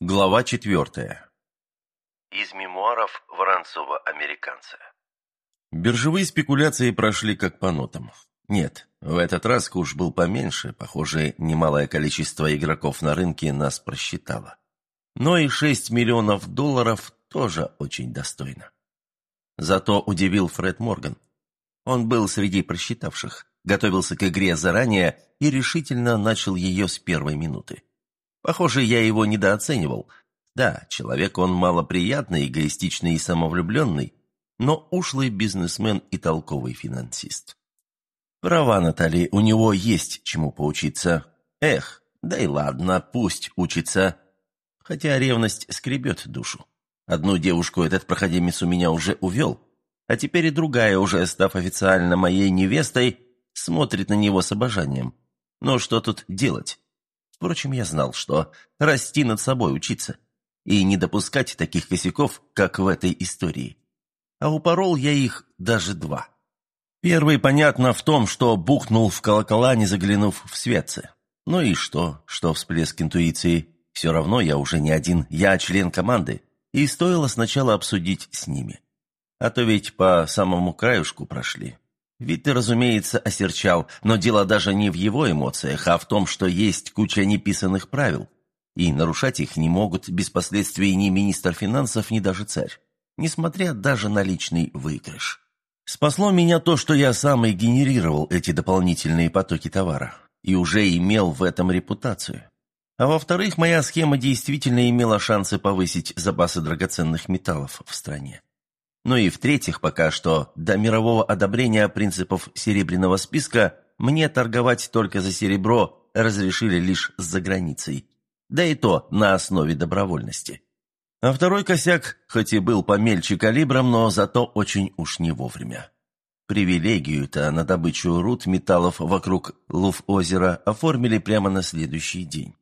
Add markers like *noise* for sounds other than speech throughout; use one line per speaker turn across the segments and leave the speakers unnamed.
Глава четвертая.
Из мемуаров Воронцова-американца.
Биржевые спекуляции прошли как по нотам. Нет, в этот раз куш был поменьше, похоже, немалое количество игроков на рынке нас просчитало. Но и 6 миллионов долларов тоже очень достойно. Зато удивил Фред Морган. Он был среди просчитавших, готовился к игре заранее и решительно начал ее с первой минуты. Похоже, я его недооценивал. Да, человек он малоприятный, эгоистичный и самовлюбленный, но ушлый бизнесмен и толковый финансист. Права, Натали, у него есть чему поучиться. Эх, да и ладно, пусть учится. Хотя ревность скребет душу. Одну девушку этот проходимец у меня уже увел, а теперь и другая, уже став официально моей невестой, смотрит на него с обожанием. Но что тут делать? Впрочем, я знал, что расти над собой учиться и не допускать таких косяков, как в этой истории. А упорол я их даже два. Первый, понятно, в том, что бухнул в колокола, не заглянув в светцы. Ну и что, что всплеск интуиции? Все равно я уже не один, я член команды, и стоило сначала обсудить с ними. А то ведь по самому краюшку прошли. Ты, разумеется, осерчал, но дело даже не в его эмоциях, а в том, что есть куча неписанных правил, и нарушать их не могут без последствий ни министр финансов, ни даже царь, несмотря даже на личный выигрыш. Спасло меня то, что я сам и генерировал эти дополнительные потоки товара, и уже имел в этом репутацию. А во-вторых, моя схема действительно имела шансы повысить запасы драгоценных металлов в стране. Ну и в-третьих, пока что, до мирового одобрения принципов серебряного списка мне торговать только за серебро разрешили лишь за границей. Да и то на основе добровольности. А второй косяк, хоть и был помельче калибром, но зато очень уж не вовремя. Привилегию-то на добычу руд металлов вокруг Луф-озера оформили прямо на следующий день.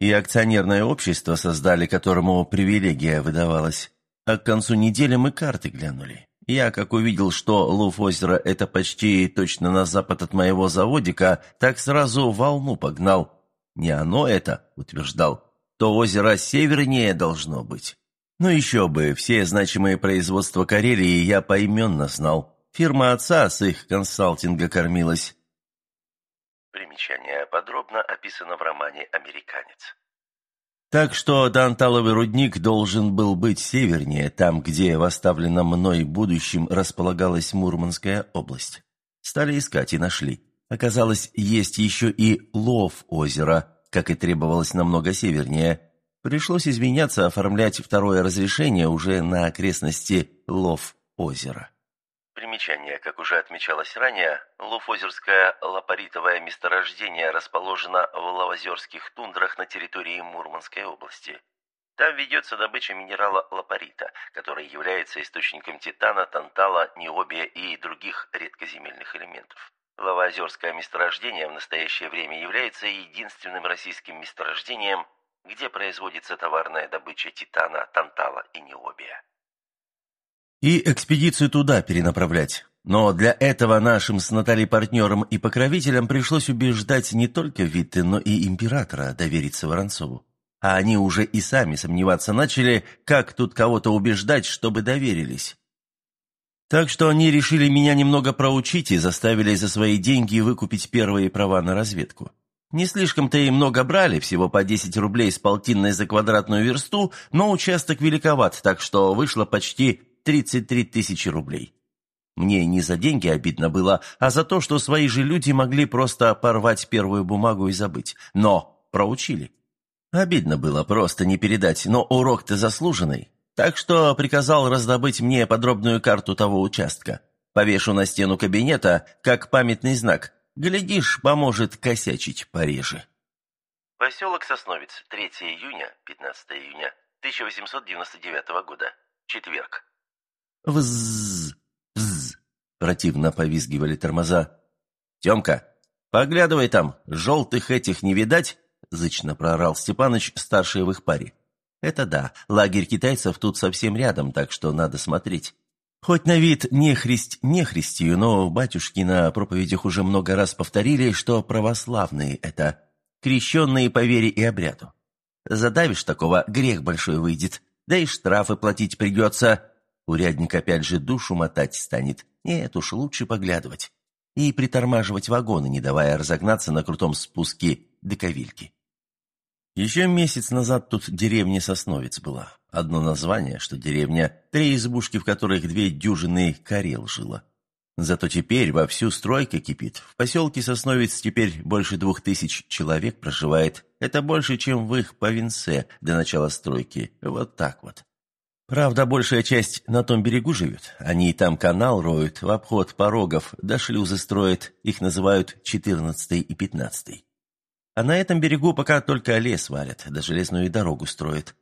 И акционерное общество создали, которому привилегия выдавалась. А к концу недели мы карты глянули. Я, как увидел, что Луф-озеро – это почти точно на запад от моего заводика, так сразу волну погнал. Не оно это, утверждал, то озеро севернее должно быть. Ну еще бы, все значимые производства Карелии я поименно знал. Фирма отца с их консалтинга кормилась.
Примечание подробно описано в романе «Американец».
Так что Данталовый рудник должен был быть севернее, там, где в оставленном мной будущем располагалась Мурманская область. Стали искать и нашли. Оказалось, есть еще и лов озера, как и требовалось намного севернее. Пришлось изменяться, оформлять второе разрешение уже на окрестности лов озера.
Примечание. Как уже отмечалось ранее, Луфозерское лапаритовое месторождение расположено в лавозерских тундрах на территории Мурманской области. Там ведется добыча минерала лапарита, который является источником титана, тантала, необия и других редкоземельных элементов. Лавозерское месторождение в настоящее время является единственным российским месторождением, где производится товарная добыча титана, тантала и необия
и экспедицию туда перенаправлять. Но для этого нашим с Натальей партнерам и покровителям пришлось убеждать не только Витте, но и императора довериться Воронцову. А они уже и сами сомневаться начали, как тут кого-то убеждать, чтобы доверились. Так что они решили меня немного проучить и заставили за свои деньги выкупить первые права на разведку. Не слишком-то и много брали, всего по 10 рублей с полтинной за квадратную версту, но участок великоват, так что вышло почти 33 тысячи рублей. Мне не за деньги обидно было, а за то, что свои же люди могли просто порвать первую бумагу и забыть. Но проучили. Обидно было просто не передать, но урок-то заслуженный. Так что приказал раздобыть мне подробную карту того участка. Повешу на стену кабинета, как памятный знак. Глядишь, поможет косячить пореже.
Поселок Сосновец, 3 июня, 15 июня 1899 года. Четверг.
Вззз, вззз, противно повизгивали тормоза. «Темка, поглядывай там, желтых этих не видать?» зычно проорал Степаныч, старший в их паре. «Это да, лагерь китайцев тут совсем рядом, так что надо смотреть». Хоть на вид не христь не христию, но батюшки на проповедях уже много раз повторили, что православные это, крещенные по вере и обряду. Задавишь такого, грех большой выйдет. Да и штрафы платить придется. Урядник опять же душу мотать станет. Нет уж, лучше поглядывать. И притормаживать вагоны, не давая разогнаться на крутом спуске до Ковильки. Еще месяц назад тут деревня Сосновец была. Одно название, что деревня, три избушки, в которых две дюжины карел жило. Зато теперь вовсю стройка кипит. В поселке Сосновец теперь больше двух тысяч человек проживает. Это больше, чем в их Повинце до начала стройки. Вот так вот. Правда, большая часть на том берегу живет. Они и там канал роют, в обход порогов, до шлюзы строят. Их называют четырнадцатый и пятнадцатый. А на этом берегу пока только лес валят, да железную дорогу строят.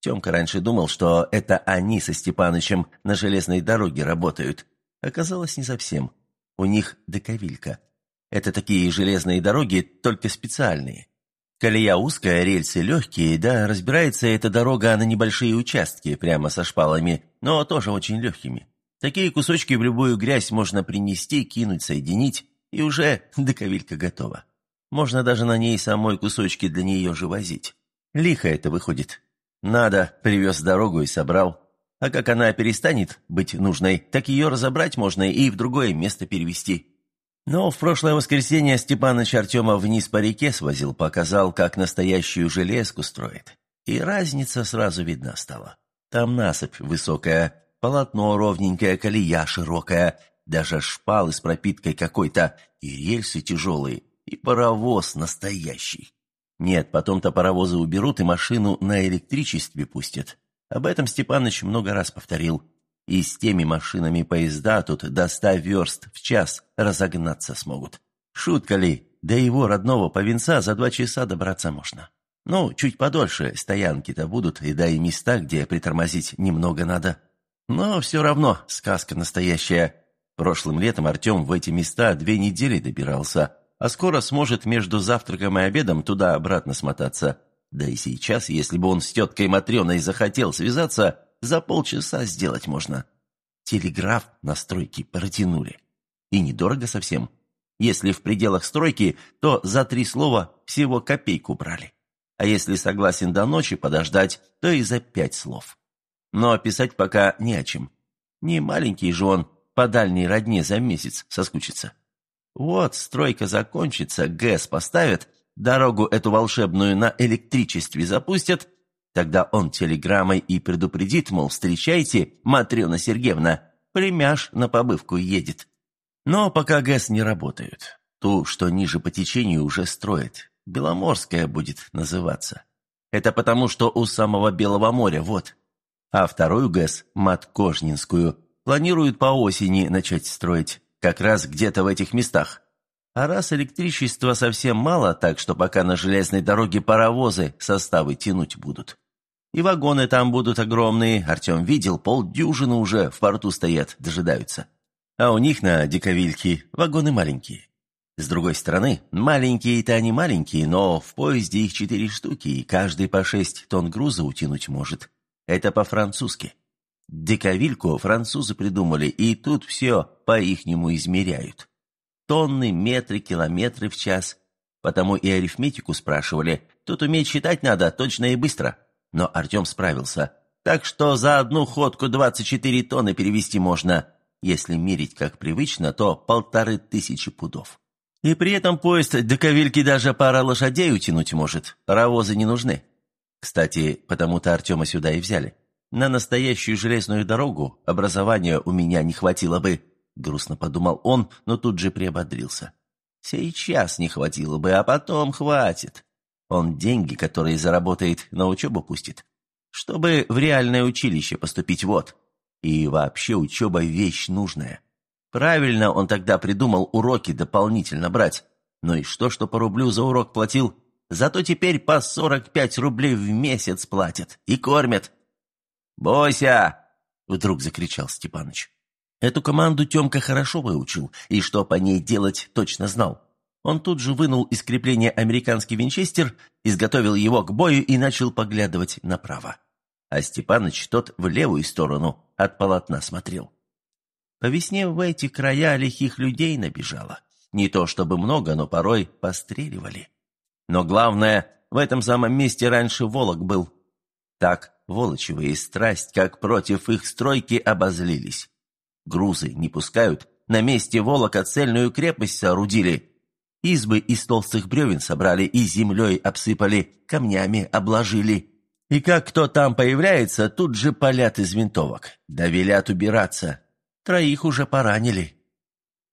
Темка раньше думал, что это они со Степанычем на железной дороге работают. Оказалось, не совсем. У них доковилька. Это такие железные дороги, только специальные. Колея узкая, рельсы легкие, да, разбирается эта дорога на небольшие участки, прямо со шпалами, но тоже очень легкими. Такие кусочки в любую грязь можно принести, кинуть, соединить, и уже *laughs* доковилька готова. Можно даже на ней самой кусочки для нее же возить. Лихо это выходит. Надо, привез дорогу и собрал. А как она перестанет быть нужной, так ее разобрать можно и в другое место перевести. Но в прошлое воскресенье Степаныч Артема вниз по реке свозил, показал, как настоящую железку строит. И разница сразу видна стала. Там насыпь высокая, полотно ровненькое, колея широкая, даже шпалы с пропиткой какой-то, и рельсы тяжелые, и паровоз настоящий. Нет, потом-то паровозы уберут и машину на электричестве пустят. Об этом Степаныч много раз повторил. И с теми машинами поезда тут до ста верст в час разогнаться смогут. Шутка ли, до его родного повинца за два часа добраться можно. Ну, чуть подольше стоянки-то будут, и да и места, где притормозить немного надо. Но все равно сказка настоящая. Прошлым летом Артем в эти места две недели добирался, а скоро сможет между завтраком и обедом туда-обратно смотаться. Да и сейчас, если бы он с теткой Матрёной захотел связаться, за полчаса сделать можно. Телеграф на стройке протянули. И недорого совсем. Если в пределах стройки, то за три слова всего копейку брали. А если согласен до ночи подождать, то и за пять слов. Но писать пока не о чем. Не маленький же он по дальней родне за месяц соскучится. Вот стройка закончится, ГЭС поставят, дорогу эту волшебную на электричестве запустят, тогда он телеграммой и предупредит, мол, встречайте, Матрена Сергеевна, племяш на побывку едет. Но пока ГЭС не работают. Ту, что ниже по течению, уже строят. Беломорская будет называться. Это потому, что у самого Белого моря, вот. А вторую ГЭС, Маткожнинскую, планируют по осени начать строить как раз где-то в этих местах. А раз электричества совсем мало, так что пока на железной дороге паровозы составы тянуть будут. И вагоны там будут огромные, Артем видел, полдюжины уже в порту стоят, дожидаются. А у них на Диковильке вагоны маленькие. С другой стороны, маленькие-то они маленькие, но в поезде их четыре штуки, и каждый по шесть тонн груза утянуть может. Это по-французски. Дековильку французы придумали, и тут все по-ихнему измеряют. Тонны, метры, километры в час. Потому и арифметику спрашивали. Тут уметь считать надо, точно и быстро. Но Артем справился. Так что за одну ходку 24 тонны перевести можно. Если мерить как привычно, то полторы тысячи пудов. И при этом поезд до Ковильки даже пара лошадей утянуть может. Паровозы не нужны. Кстати, потому-то Артема сюда и взяли. На настоящую железную дорогу образования у меня не хватило бы, грустно подумал он, но тут же приободрился. Сейчас не хватило бы, а потом хватит. Он деньги, которые заработает, на учебу пустит. Чтобы в реальное училище поступить, вот. И вообще учеба вещь нужная. Правильно он тогда придумал уроки дополнительно брать. Ну и что, что по рублю за урок платил? Зато теперь по 45 рублей в месяц платят и кормят. «Бойся!» — вдруг закричал Степаныч. Эту команду Темка хорошо выучил, и что по ней делать точно знал. Он тут же вынул из крепления американский винчестер, изготовил его к бою и начал поглядывать направо. А Степаныч тот в левую сторону от полотна смотрел. По весне в эти края лихих людей набежало. Не то чтобы много, но порой постреливали. Но главное, в этом самом месте раньше Волок был. Так Волочевые страсть, как против их стройки, обозлились. Грузы не пускают, на месте Волока цельную крепость соорудили. Избы из толстых бревен собрали и землей обсыпали, камнями обложили. И как кто там появляется, тут же палят из винтовок. Да велят убираться. Троих уже поранили.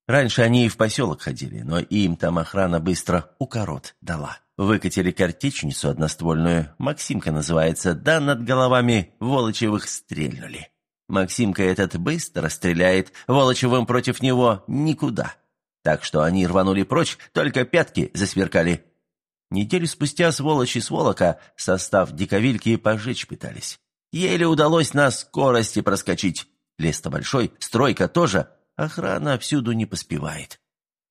Раньше они и в поселок ходили, но им там охрана быстро укорот дала. Выкатили картечницу одноствольную, Максимка называется, да над головами Волочевых стрельнули. Максимка этот быстро стреляет, Волочевым против него никуда. Так что они рванули прочь, только пятки засверкали. Неделю спустя сволочи с Волока состав диковильки пожечь пытались. Еле удалось на скорости проскочить. Лес-то большой, стройка тоже, охрана всюду не поспевает.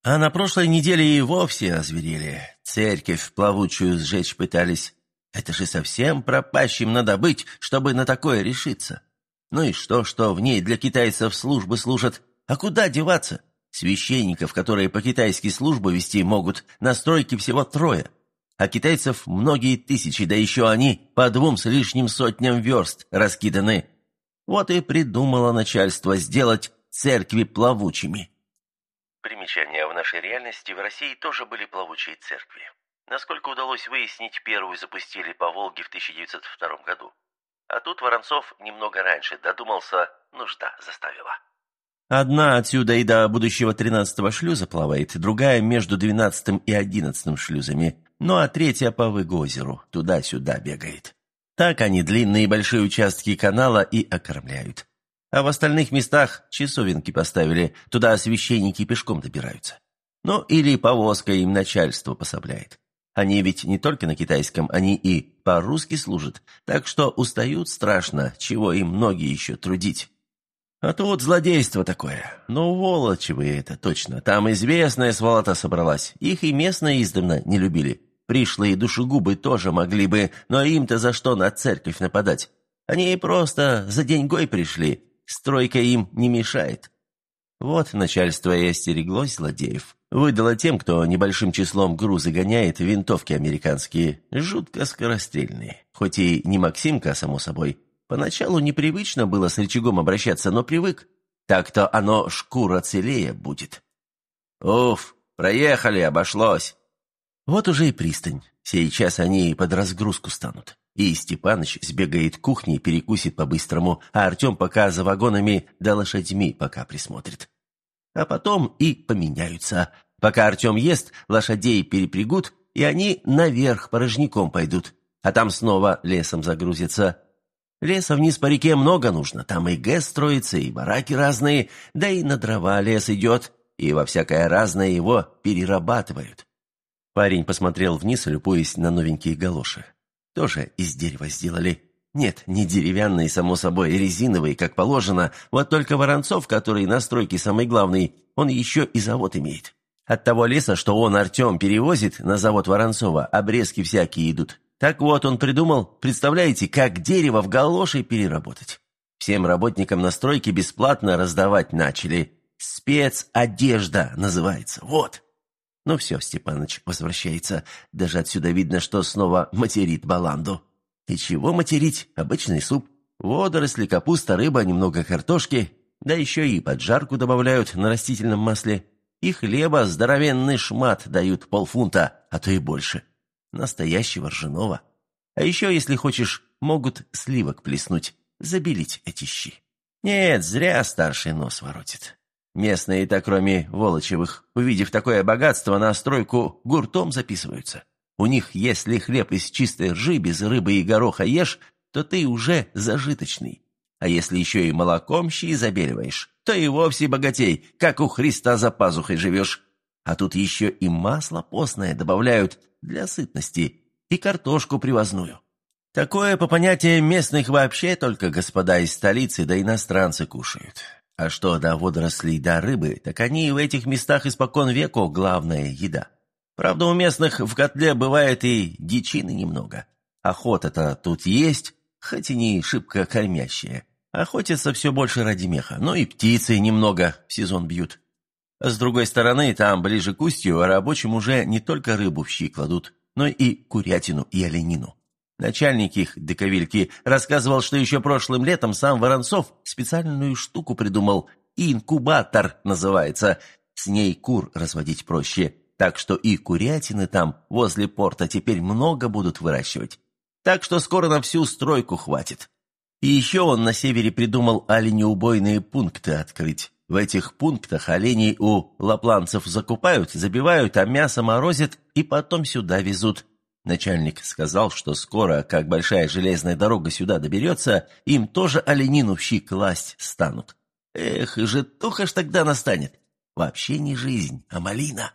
А на прошлой неделе и вовсе озверели. Церковь плавучую сжечь пытались. Это же совсем пропащим надо быть, чтобы на такое решиться. Ну и что, что в ней для китайцев службы служат? А куда деваться? Священников, которые по-китайски службу вести могут, на стройке всего трое. А китайцев многие тысячи, да еще они по двум с лишним сотням верст раскиданы. Вот и придумало начальство сделать церкви плавучими.
Примечание. В нашей реальности в России тоже были плавучие церкви. Насколько удалось выяснить, первую запустили по Волге в 1902 году. А тут Воронцов немного раньше додумался, нужда заставила.
Одна отсюда и до будущего тринадцатого шлюза плавает, другая между двенадцатым и одиннадцатым шлюзами, ну а третья по Выгозеру, туда-сюда бегает. Так они длинные большие участки канала и окормляют. А в остальных местах часовенки поставили, туда священники пешком добираются. Ну, или повозка им начальство пособляет. Они ведь не только на китайском, они и по-русски служат, так что устают страшно, чего им ноги еще трудить. А тут злодейство такое. Ну, волочевы это точно. Там известная сволота собралась. Их и местные издавна не любили. Пришлые душегубы тоже могли бы, но им-то за что на церковь нападать? Они просто за деньгой пришли, Стройка им не мешает. Вот начальство и остереглось злодеев. Выдало тем, кто небольшим числом грузы гоняет, винтовки американские, жутко скорострельные. Хоть и не Максимка, само собой. Поначалу непривычно было с рычагом обращаться, но привык. Так-то оно шкура целее будет. Уф, проехали, обошлось. Вот уже и пристань. Сейчас они под разгрузку станут. И Степаныч сбегает к кухне и перекусит по-быстрому, а Артем пока за вагонами да лошадьми пока присмотрит. А потом и поменяются. Пока Артем ест, лошадей перепрягут, и они наверх порожняком пойдут, а там снова лесом загрузятся. Леса вниз по реке много нужно, там и ГЭС строится, и бараки разные, да и на дрова лес идет, и во всякое разное его перерабатывают. Парень посмотрел вниз, любуясь на новенькие галоши. Тоже из дерева сделали. Нет, не деревянные, само собой, резиновые, как положено. Вот только Воронцов, который на стройке самый главный, он еще и завод имеет. От того леса, что он, Артем, перевозит на завод Воронцова, обрезки всякие идут. Так вот, он придумал, представляете, как дерево в галоши переработать. Всем работникам на стройке бесплатно раздавать начали. «Спецодежда» называется. Вот. Ну все, Степаныч возвращается. Даже отсюда видно, что снова материт баланду. И чего материть? Обычный суп. Водоросли, капуста, рыба, немного картошки. Да еще и поджарку добавляют на растительном масле. И хлеба здоровенный шмат дают полфунта, а то и больше. Настоящего ржаного. А еще, если хочешь, могут сливок плеснуть, забелить эти щи. Нет, зря старший нос воротит. Местные-то, кроме Волочевых, увидев такое богатство, на стройку гуртом записываются. У них, если хлеб из чистой ржи, без рыбы и гороха ешь, то ты уже зажиточный. А если еще и молоком щи забеливаешь, то и вовсе богатей, как у Христа за пазухой живешь. А тут еще и масло постное добавляют для сытности и картошку привозную. Такое, по понятиям местных, вообще только господа из столицы да иностранцы кушают. А что до водорослей да рыбы, так они в этих местах испокон веку главная еда. Правда, у местных в котле бывает и дичины немного. Охота-то тут есть, хоть и не шибко кормящая. Охотятся все больше ради меха, но и птицы немного в сезон бьют. С другой стороны, там, ближе к устью, рабочим уже не только рыбу в щи кладут, но и курятину и оленину. Начальник их, Дековильки, рассказывал, что еще прошлым летом сам Воронцов специальную штуку придумал. Инкубатор называется. С ней кур разводить проще. Так что и курятины там, возле порта, теперь много будут выращивать. Так что скоро на всю стройку хватит. И еще он на севере придумал оленеубойные пункты открыть. В этих пунктах оленей у лапланцев закупают, забивают, а мясо морозят и потом сюда везут. Начальник сказал, что скоро, как большая железная дорога сюда доберется, им тоже оленину в щи класть станут. Эх, и житуха ж тогда настанет. Вообще не жизнь, а малина.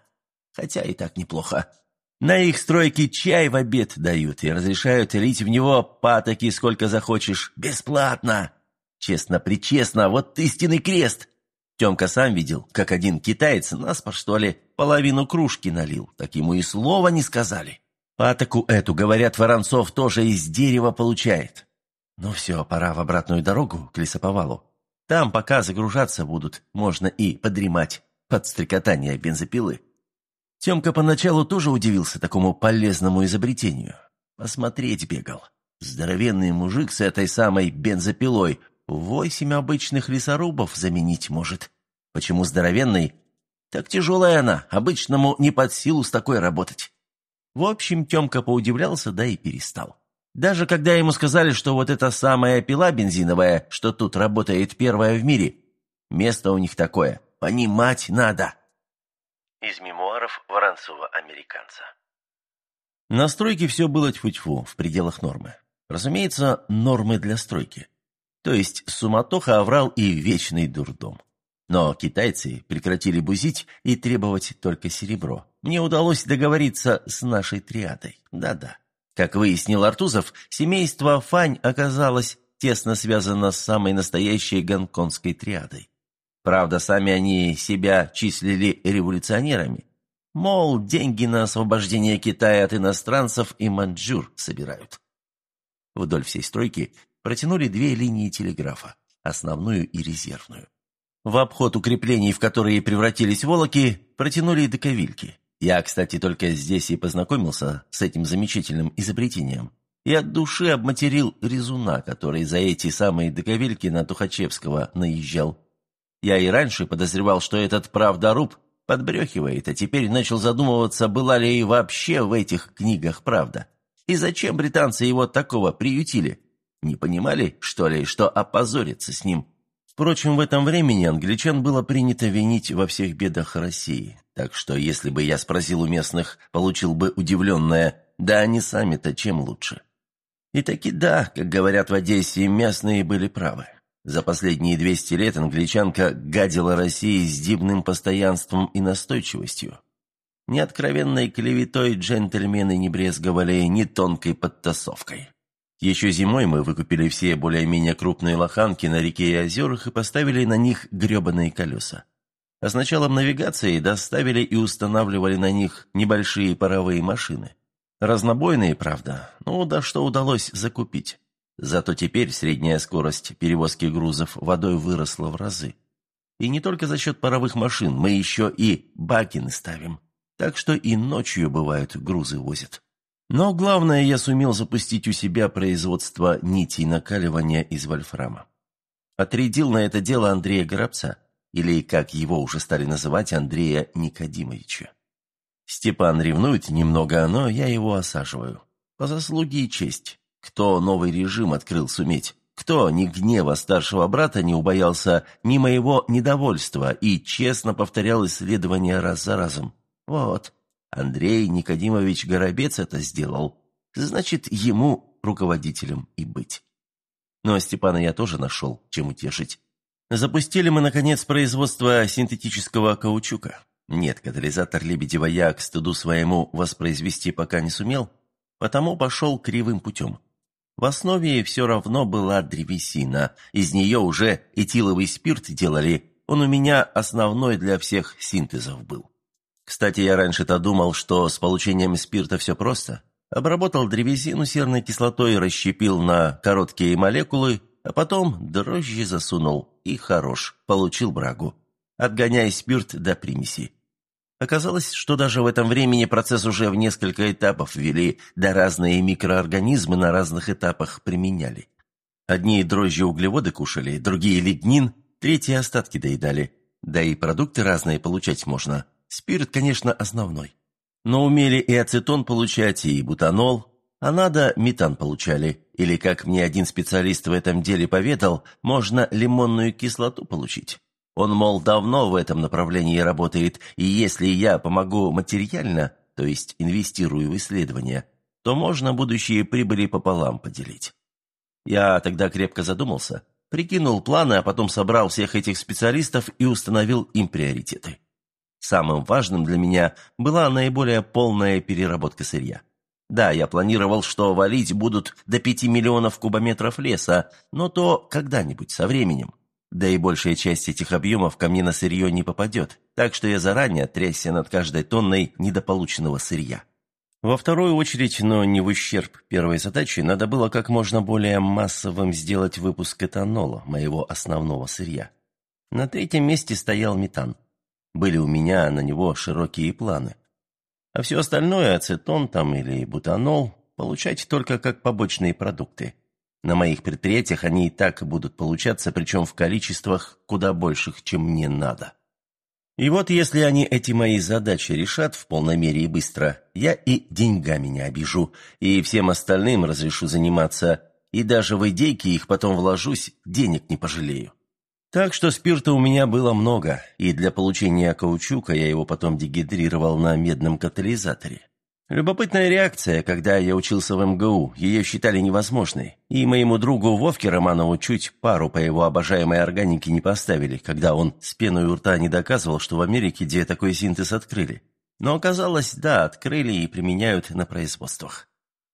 Хотя и так неплохо. На их стройке чай в обед дают и разрешают лить в него патоки сколько захочешь. Бесплатно. Честно-причестно, вот истинный крест. Темка сам видел, как один китаец, наспор что ли, половину кружки налил. Так ему и слова не сказали. Патоку эту, говорят, Воронцов тоже из дерева получает. Ну все, пора в обратную дорогу к лесоповалу. Там, пока загружаться будут, можно и подремать под стрекотание бензопилы. Темка поначалу тоже удивился такому полезному изобретению. Посмотреть бегал. Здоровенный мужик с этой самой бензопилой восемь обычных лесорубов заменить может. Почему здоровенный? Так тяжелая она, обычному не под силу с такой работать. В общем, Темка поудивлялся, да и перестал. Даже когда ему сказали, что вот эта самая пила бензиновая, что тут работает первая в мире, место у них такое, понимать надо.
Из мемуаров Воронцова-американца.
На стройке все было тьфу-тьфу, в пределах нормы. Разумеется, нормы для стройки. То есть суматоха, оврал и вечный дурдом. Но китайцы прекратили бузить и требовать только серебро. Мне удалось договориться с нашей триадой. Да-да. Как выяснил Артузов, семейство Фань оказалось тесно связано с самой настоящей гонконгской триадой. Правда, сами они себя числили революционерами. Мол, деньги на освобождение Китая от иностранцев и маньчжур собирают. Вдоль всей стройки протянули две линии телеграфа, основную и резервную. В обход укреплений, в которые превратились волоки, протянули доковильки. Я, кстати, только здесь и познакомился с этим замечательным изобретением. И от души обматерил резуна, который за эти самые доковильки на Тухачевского наезжал. Я и раньше подозревал, что этот правдоруб подбрехивает, а теперь начал задумываться, была ли и вообще в этих книгах правда. И зачем британцы его такого приютили? Не понимали, что ли, что опозориться с ним? Впрочем, в этом времени англичан было принято винить во всех бедах России. Так что, если бы я спросил у местных, получил бы удивленное «да они сами-то чем лучше?». И таки да, как говорят в Одессе, местные были правы. За последние 200 лет англичанка гадила России с дивным постоянством и настойчивостью. Ни откровенной клеветой джентльмены не брезговали, ни тонкой подтасовкой. Еще зимой мы выкупили все более-менее крупные лоханки на реке и озерах и поставили на них гребаные колеса. А с началом навигации доставили и устанавливали на них небольшие паровые машины. Разнобойные, правда, ну да что удалось закупить. Зато теперь средняя скорость перевозки грузов водой выросла в разы. И не только за счет паровых машин, мы еще и бакины ставим. Так что и ночью, бывают, грузы возят. Но главное, я сумел запустить у себя производство нитей накаливания из вольфрама. Отрядил на это дело Андрея Горобца, или, как его уже стали называть, Андрея Никодимовича. Степан ревнует немного, но я его осаживаю. По заслуге и честь. Кто новый режим открыл суметь? Кто ни гнева старшего брата не убоялся, ни моего недовольства и честно повторял исследования раз за разом? Вот, Андрей Никодимович Горобец это сделал. Значит, ему руководителем и быть. Но Степана я тоже нашел, чем утешить. Запустили мы, наконец, производство синтетического каучука. Нет, катализатор Лебедева я к стыду своему воспроизвести пока не сумел, потому пошел кривым путем. В основе все равно была древесина. Из нее уже этиловый спирт делали. Он у меня основной для всех синтезов был. Кстати, я раньше-то думал, что с получением спирта все просто. Обработал древесину серной кислотой, расщепил на короткие молекулы, а потом дрожжи засунул. И хорош, получил брагу. Отгоняй спирт до примеси. Оказалось, что даже в этом времени процесс уже в несколько этапов ввели, да разные микроорганизмы на разных этапах применяли. Одни дрожжи углеводы кушали, другие лигнин, третьи остатки доедали. Да и продукты разные получать можно. Спирт, конечно, основной. Но умели и ацетон получать, и бутанол, а надо метан получали. Или, как мне один специалист в этом деле поведал, можно лимонную кислоту получить. Он, мол, давно в этом направлении работает, и если я помогу материально, то есть инвестирую в исследования, то можно будущие прибыли пополам поделить. Я тогда крепко задумался, прикинул планы, а потом собрал всех этих специалистов и установил им приоритеты. Самым важным для меня была наиболее полная переработка сырья. Да, я планировал, что валить будут до 5 миллионов кубометров леса, но то когда-нибудь, со временем. Да и большая часть этих объемов ко мне на сырье не попадет, так что я заранее трясся над каждой тонной недополученного сырья. Во вторую очередь, но не в ущерб первой задачи, надо было как можно более массовым сделать выпуск этанола, моего основного сырья. На третьем месте стоял метан. Были у меня на него широкие планы. А все остальное, ацетон там или бутанол, получать только как побочные продукты. На моих предприятиях они и так будут получаться, причем в количествах куда больших, чем мне надо. И вот если они эти мои задачи решат в полной мере и быстро, я и деньгами не обижу, и всем остальным разрешу заниматься, и даже в идейки их потом вложусь, денег не пожалею. Так что спирта у меня было много, и для получения каучука я его потом дегидрировал на медном катализаторе. Любопытная реакция, когда я учился в МГУ, ее считали невозможной. И моему другу Вовке Романову чуть пару по его обожаемой органике не поставили, когда он с пеной у рта не доказывал, что в Америке где такой синтез открыли. Но оказалось, да, открыли и применяют на производствах.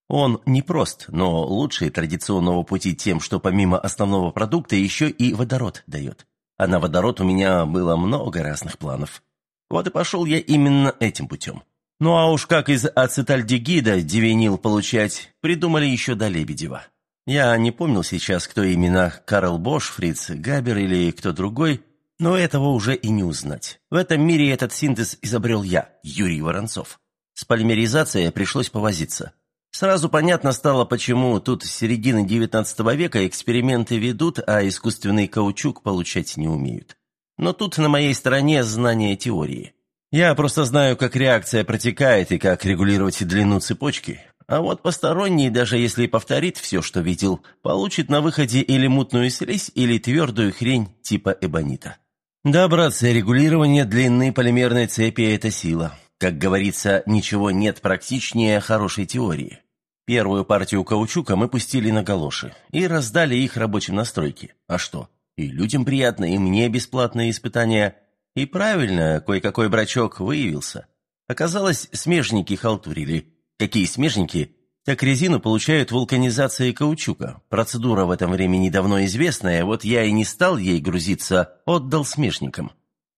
Он непрост, но лучший традиционного пути тем, что помимо основного продукта еще и водород дает. А на водород у меня было много разных планов. Вот и пошел я именно этим путем. Ну а уж как из ацетальдегида дивенил получать, придумали еще до Лебедева. Я не помнил сейчас, кто именно, Карл Бош, Фриц Габер или кто другой, но этого уже и не узнать. В этом мире этот синтез изобрел я, Юрий Воронцов. С полимеризацией пришлось повозиться. Сразу понятно стало, почему тут с середины XIX века эксперименты ведут, а искусственный каучук получать не умеют. Но тут на моей стороне знание теории. Я просто знаю, как реакция протекает и как регулировать длину цепочки. А вот посторонний, даже если повторит все, что видел, получит на выходе или мутную слизь, или твердую хрень типа эбонита. Да, братцы, регулирование длины полимерной цепи – это сила. Как говорится, ничего нет практичнее хорошей теории. Первую партию каучука мы пустили на галоши и раздали их рабочим на стройке. А что? И людям приятно, и мне бесплатные испытания – и правильно, кое-какой брачок выявился. Оказалось, смежники халтурили. Какие смежники? Так резину получают вулканизацией каучука. Процедура в этом времени давно известная, вот я и не стал ей грузиться, отдал смежникам.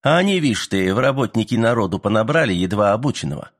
А они, вишь ты, в работники народу понабрали едва обученного.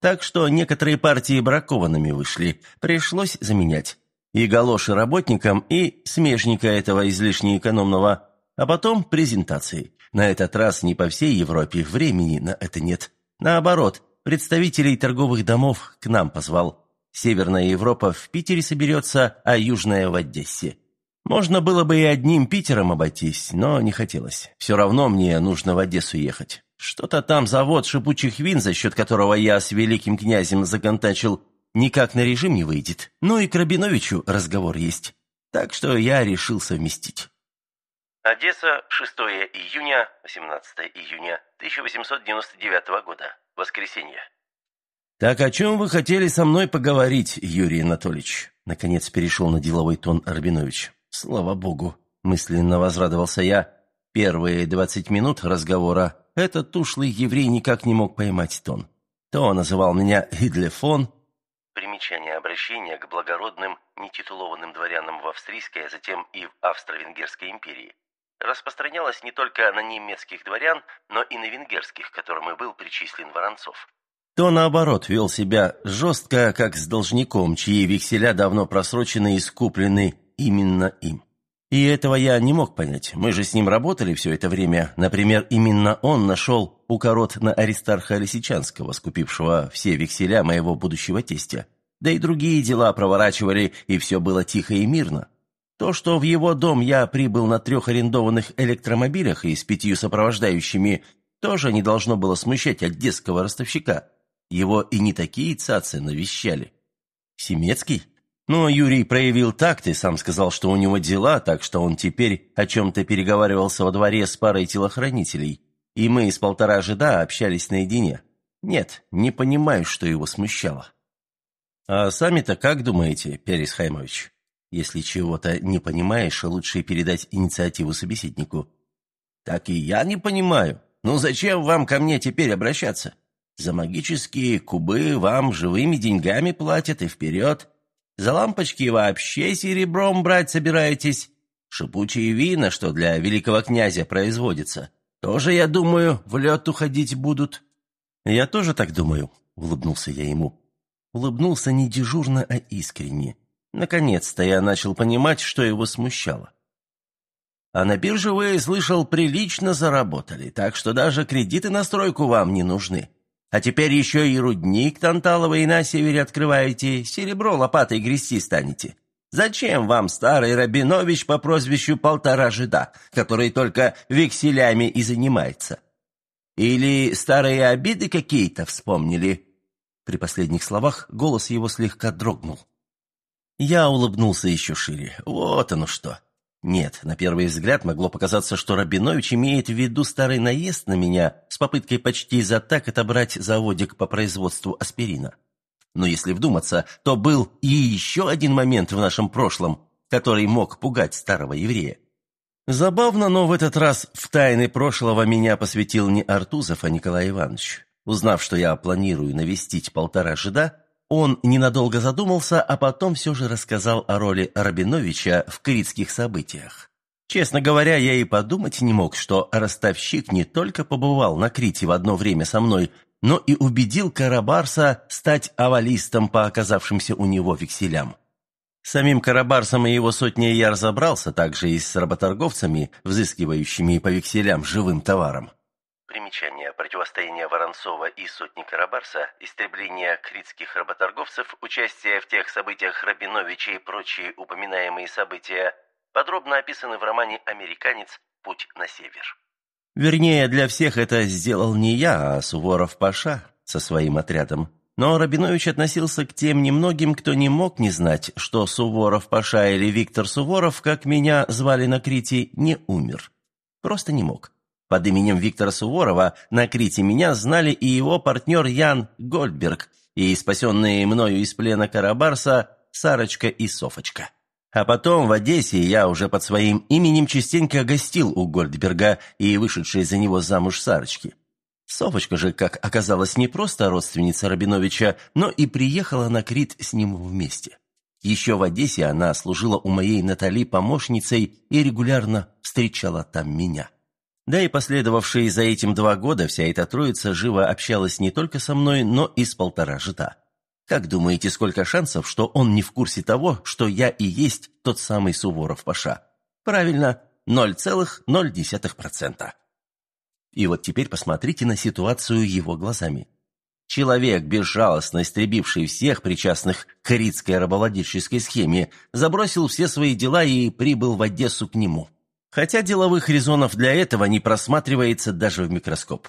Так что некоторые партии бракованными вышли, пришлось заменять. И галоши работникам, и смежника этого излишне экономного, а потом презентации. На этот раз не по всей Европе, времени на это нет. Наоборот, представителей торговых домов к нам позвал. Северная Европа в Питере соберется, а Южная в Одессе. Можно было бы и одним Питером обойтись, но не хотелось. Все равно мне нужно в Одессу ехать. Что-то там завод шипучих вин, за счет которого я с великим князем законтачил, никак на режим не выйдет. Ну и к Рабиновичу разговор есть. Так что я решил совместить.
Одесса, 6 июня, 18 июня 1899 года. Воскресенье.
«Так о чем вы хотели со мной поговорить, Юрий Анатольевич?» Наконец перешел на деловой тон Арбинович. «Слава богу!» – мысленно возрадовался я. Первые двадцать минут разговора этот ушлый еврей никак не мог поймать тон. То называл меня Идлефон.
Примечание обращения к благородным, нетитулованным дворянам в Австрийской, а затем и в Австро-Венгерской империи распространялось не только на немецких дворян, но и на венгерских, к которым и был причислен Воронцов.
То, наоборот, вел себя жестко, как с должником, чьи векселя давно просрочены и скуплены именно им. И этого я не мог понять. Мы же с ним работали все это время. Например, именно он нашел укорот на Аристарха Лисичанского, скупившего все векселя моего будущего тестя. Да и другие дела проворачивали, и все было тихо и мирно. То, что в его дом я прибыл на трех арендованных электромобилях и с пятью сопровождающими, тоже не должно было смущать одесского ростовщика. Его и не такие цацы навещали. Семецкий? Но Юрий проявил такт и сам сказал, что у него дела, так что он теперь о чем-то переговаривался во дворе с парой телохранителей. И мы из полтора жида общались наедине. Нет, не понимаю, что его смущало. А сами-то как думаете, Перес Хаймович? Если чего-то не понимаешь, лучше передать инициативу собеседнику. Так и я не понимаю. Ну зачем вам ко мне теперь обращаться? За магические кубы вам живыми деньгами платят и вперед. За лампочки вообще серебром брать собираетесь? Шипучие вина, что для великого князя производится, тоже, я думаю, в лед уходить будут». «Я тоже так думаю», — улыбнулся я ему. Улыбнулся не дежурно, а искренне. Наконец-то я начал понимать, что его смущало. А на бирже вы, слышал, прилично заработали, так что даже кредиты на стройку вам не нужны. А теперь еще и рудник Танталовый на севере открываете, серебро лопатой грести станете. Зачем вам старый Рабинович по прозвищу Полтора Жида, который только векселями и занимается? Или старые обиды какие-то вспомнили?» При последних словах голос его слегка дрогнул. Я улыбнулся еще шире. «Вот оно что!» Нет, на первый взгляд могло показаться, что Рабинович имеет в виду старый наезд на меня с попыткой почти за так отобрать заводик по производству аспирина. Но если вдуматься, то был и еще один момент в нашем прошлом, который мог пугать старого еврея. Забавно, но в этот раз в тайны прошлого меня посвятил не Артузов, а Николай Иванович. Узнав, что я планирую навестить полтора жида, он ненадолго задумался, а потом все же рассказал о роли Рабиновича в критских событиях. Честно говоря, я и подумать не мог, что ростовщик не только побывал на Крите в одно время со мной, но и убедил Карабарса стать авалистом по оказавшимся у него векселям. Самим Карабарсом и его сотней я разобрался, также и с работорговцами, взыскивающими по векселям живым товаром.
Примечание. Противостояние Воронцова и сотни Карабарса, истребление критских работорговцев, участие в тех событиях Рабиновича и прочие упоминаемые события подробно описаны в романе «Американец. Путь на север».
Вернее, для всех это сделал не я, а Суворов-Паша со своим отрядом. Но Рабинович относился к тем немногим, кто не мог не знать, что Суворов-Паша или Виктор Суворов, как меня звали на Крите, не умер. Просто не мог. Под именем Виктора Суворова на Крите меня знали и его партнер Ян Гольдберг, и спасенные мною из плена Карабарса Сарочка и Софочка. А потом в Одессе я уже под своим именем частенько гостил у Гольдберга и вышедшей за него замуж Сарочки. Софочка же, как оказалось, не просто родственница Рабиновича, но и приехала на Крит с ним вместе. Еще в Одессе она служила у моей Натали помощницей и регулярно встречала там меня. Да и последовавшие за этим два года вся эта троица живо общалась не только со мной, но и с полтора жита. Как думаете, сколько шансов, что он не в курсе того, что я и есть тот самый Суворов-Паша? Правильно, 0,0%. И вот теперь посмотрите на ситуацию его глазами. Человек, безжалостно истребивший всех причастных к ридской рабовладельческой схеме, забросил все свои дела и прибыл в Одессу к нему. Хотя деловых резонов для этого не просматривается даже в микроскоп.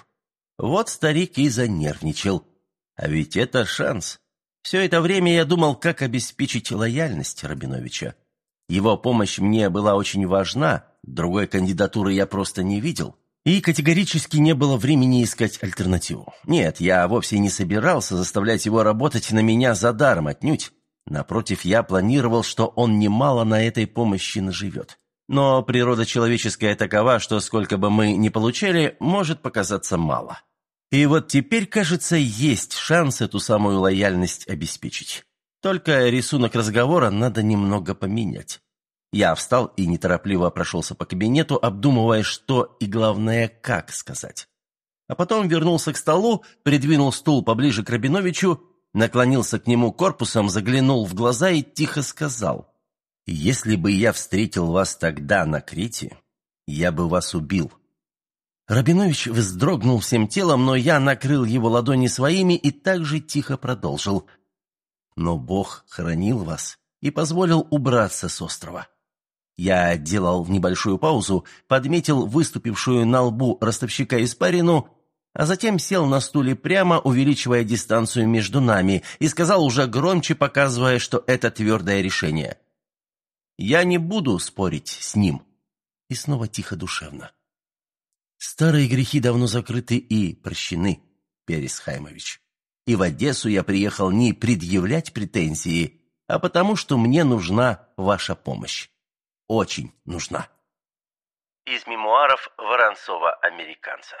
Вот старик и занервничал. А ведь это шанс. Все это время я думал, как обеспечить лояльность Рабиновича. Его помощь мне была очень важна, другой кандидатуры я просто не видел. И категорически не было времени искать альтернативу. Нет, я вовсе не собирался заставлять его работать на меня за даром отнюдь. Напротив, я планировал, что он немало на этой помощи наживет. Но природа человеческая такова, что сколько бы мы ни получали, может показаться мало. И вот теперь, кажется, есть шанс эту самую лояльность обеспечить. Только рисунок разговора надо немного поменять. Я встал и неторопливо прошелся по кабинету, обдумывая, что и, главное, как сказать. А потом вернулся к столу, придвинул стул поближе к Рабиновичу, наклонился к нему корпусом, заглянул в глаза и тихо сказал. Если бы я встретил вас тогда на Крите, я бы вас убил». Рабинович вздрогнул всем телом, но я накрыл его ладони своими и также тихо продолжил. «Но Бог хранил вас и позволил убраться с острова. Я делал небольшую паузу, подметил выступившую на лбу ростовщика испарину, а затем сел на стуле прямо, увеличивая дистанцию между нами, и сказал уже громче, показывая, что это твердое решение. «Я не буду спорить с ним». И снова тихо душевно. «Старые грехи давно закрыты и прощены, Перес Хаймович. И в Одессу я приехал не предъявлять претензии, а потому что мне нужна ваша помощь очень нужна.
Из мемуаров Воронцова-американца.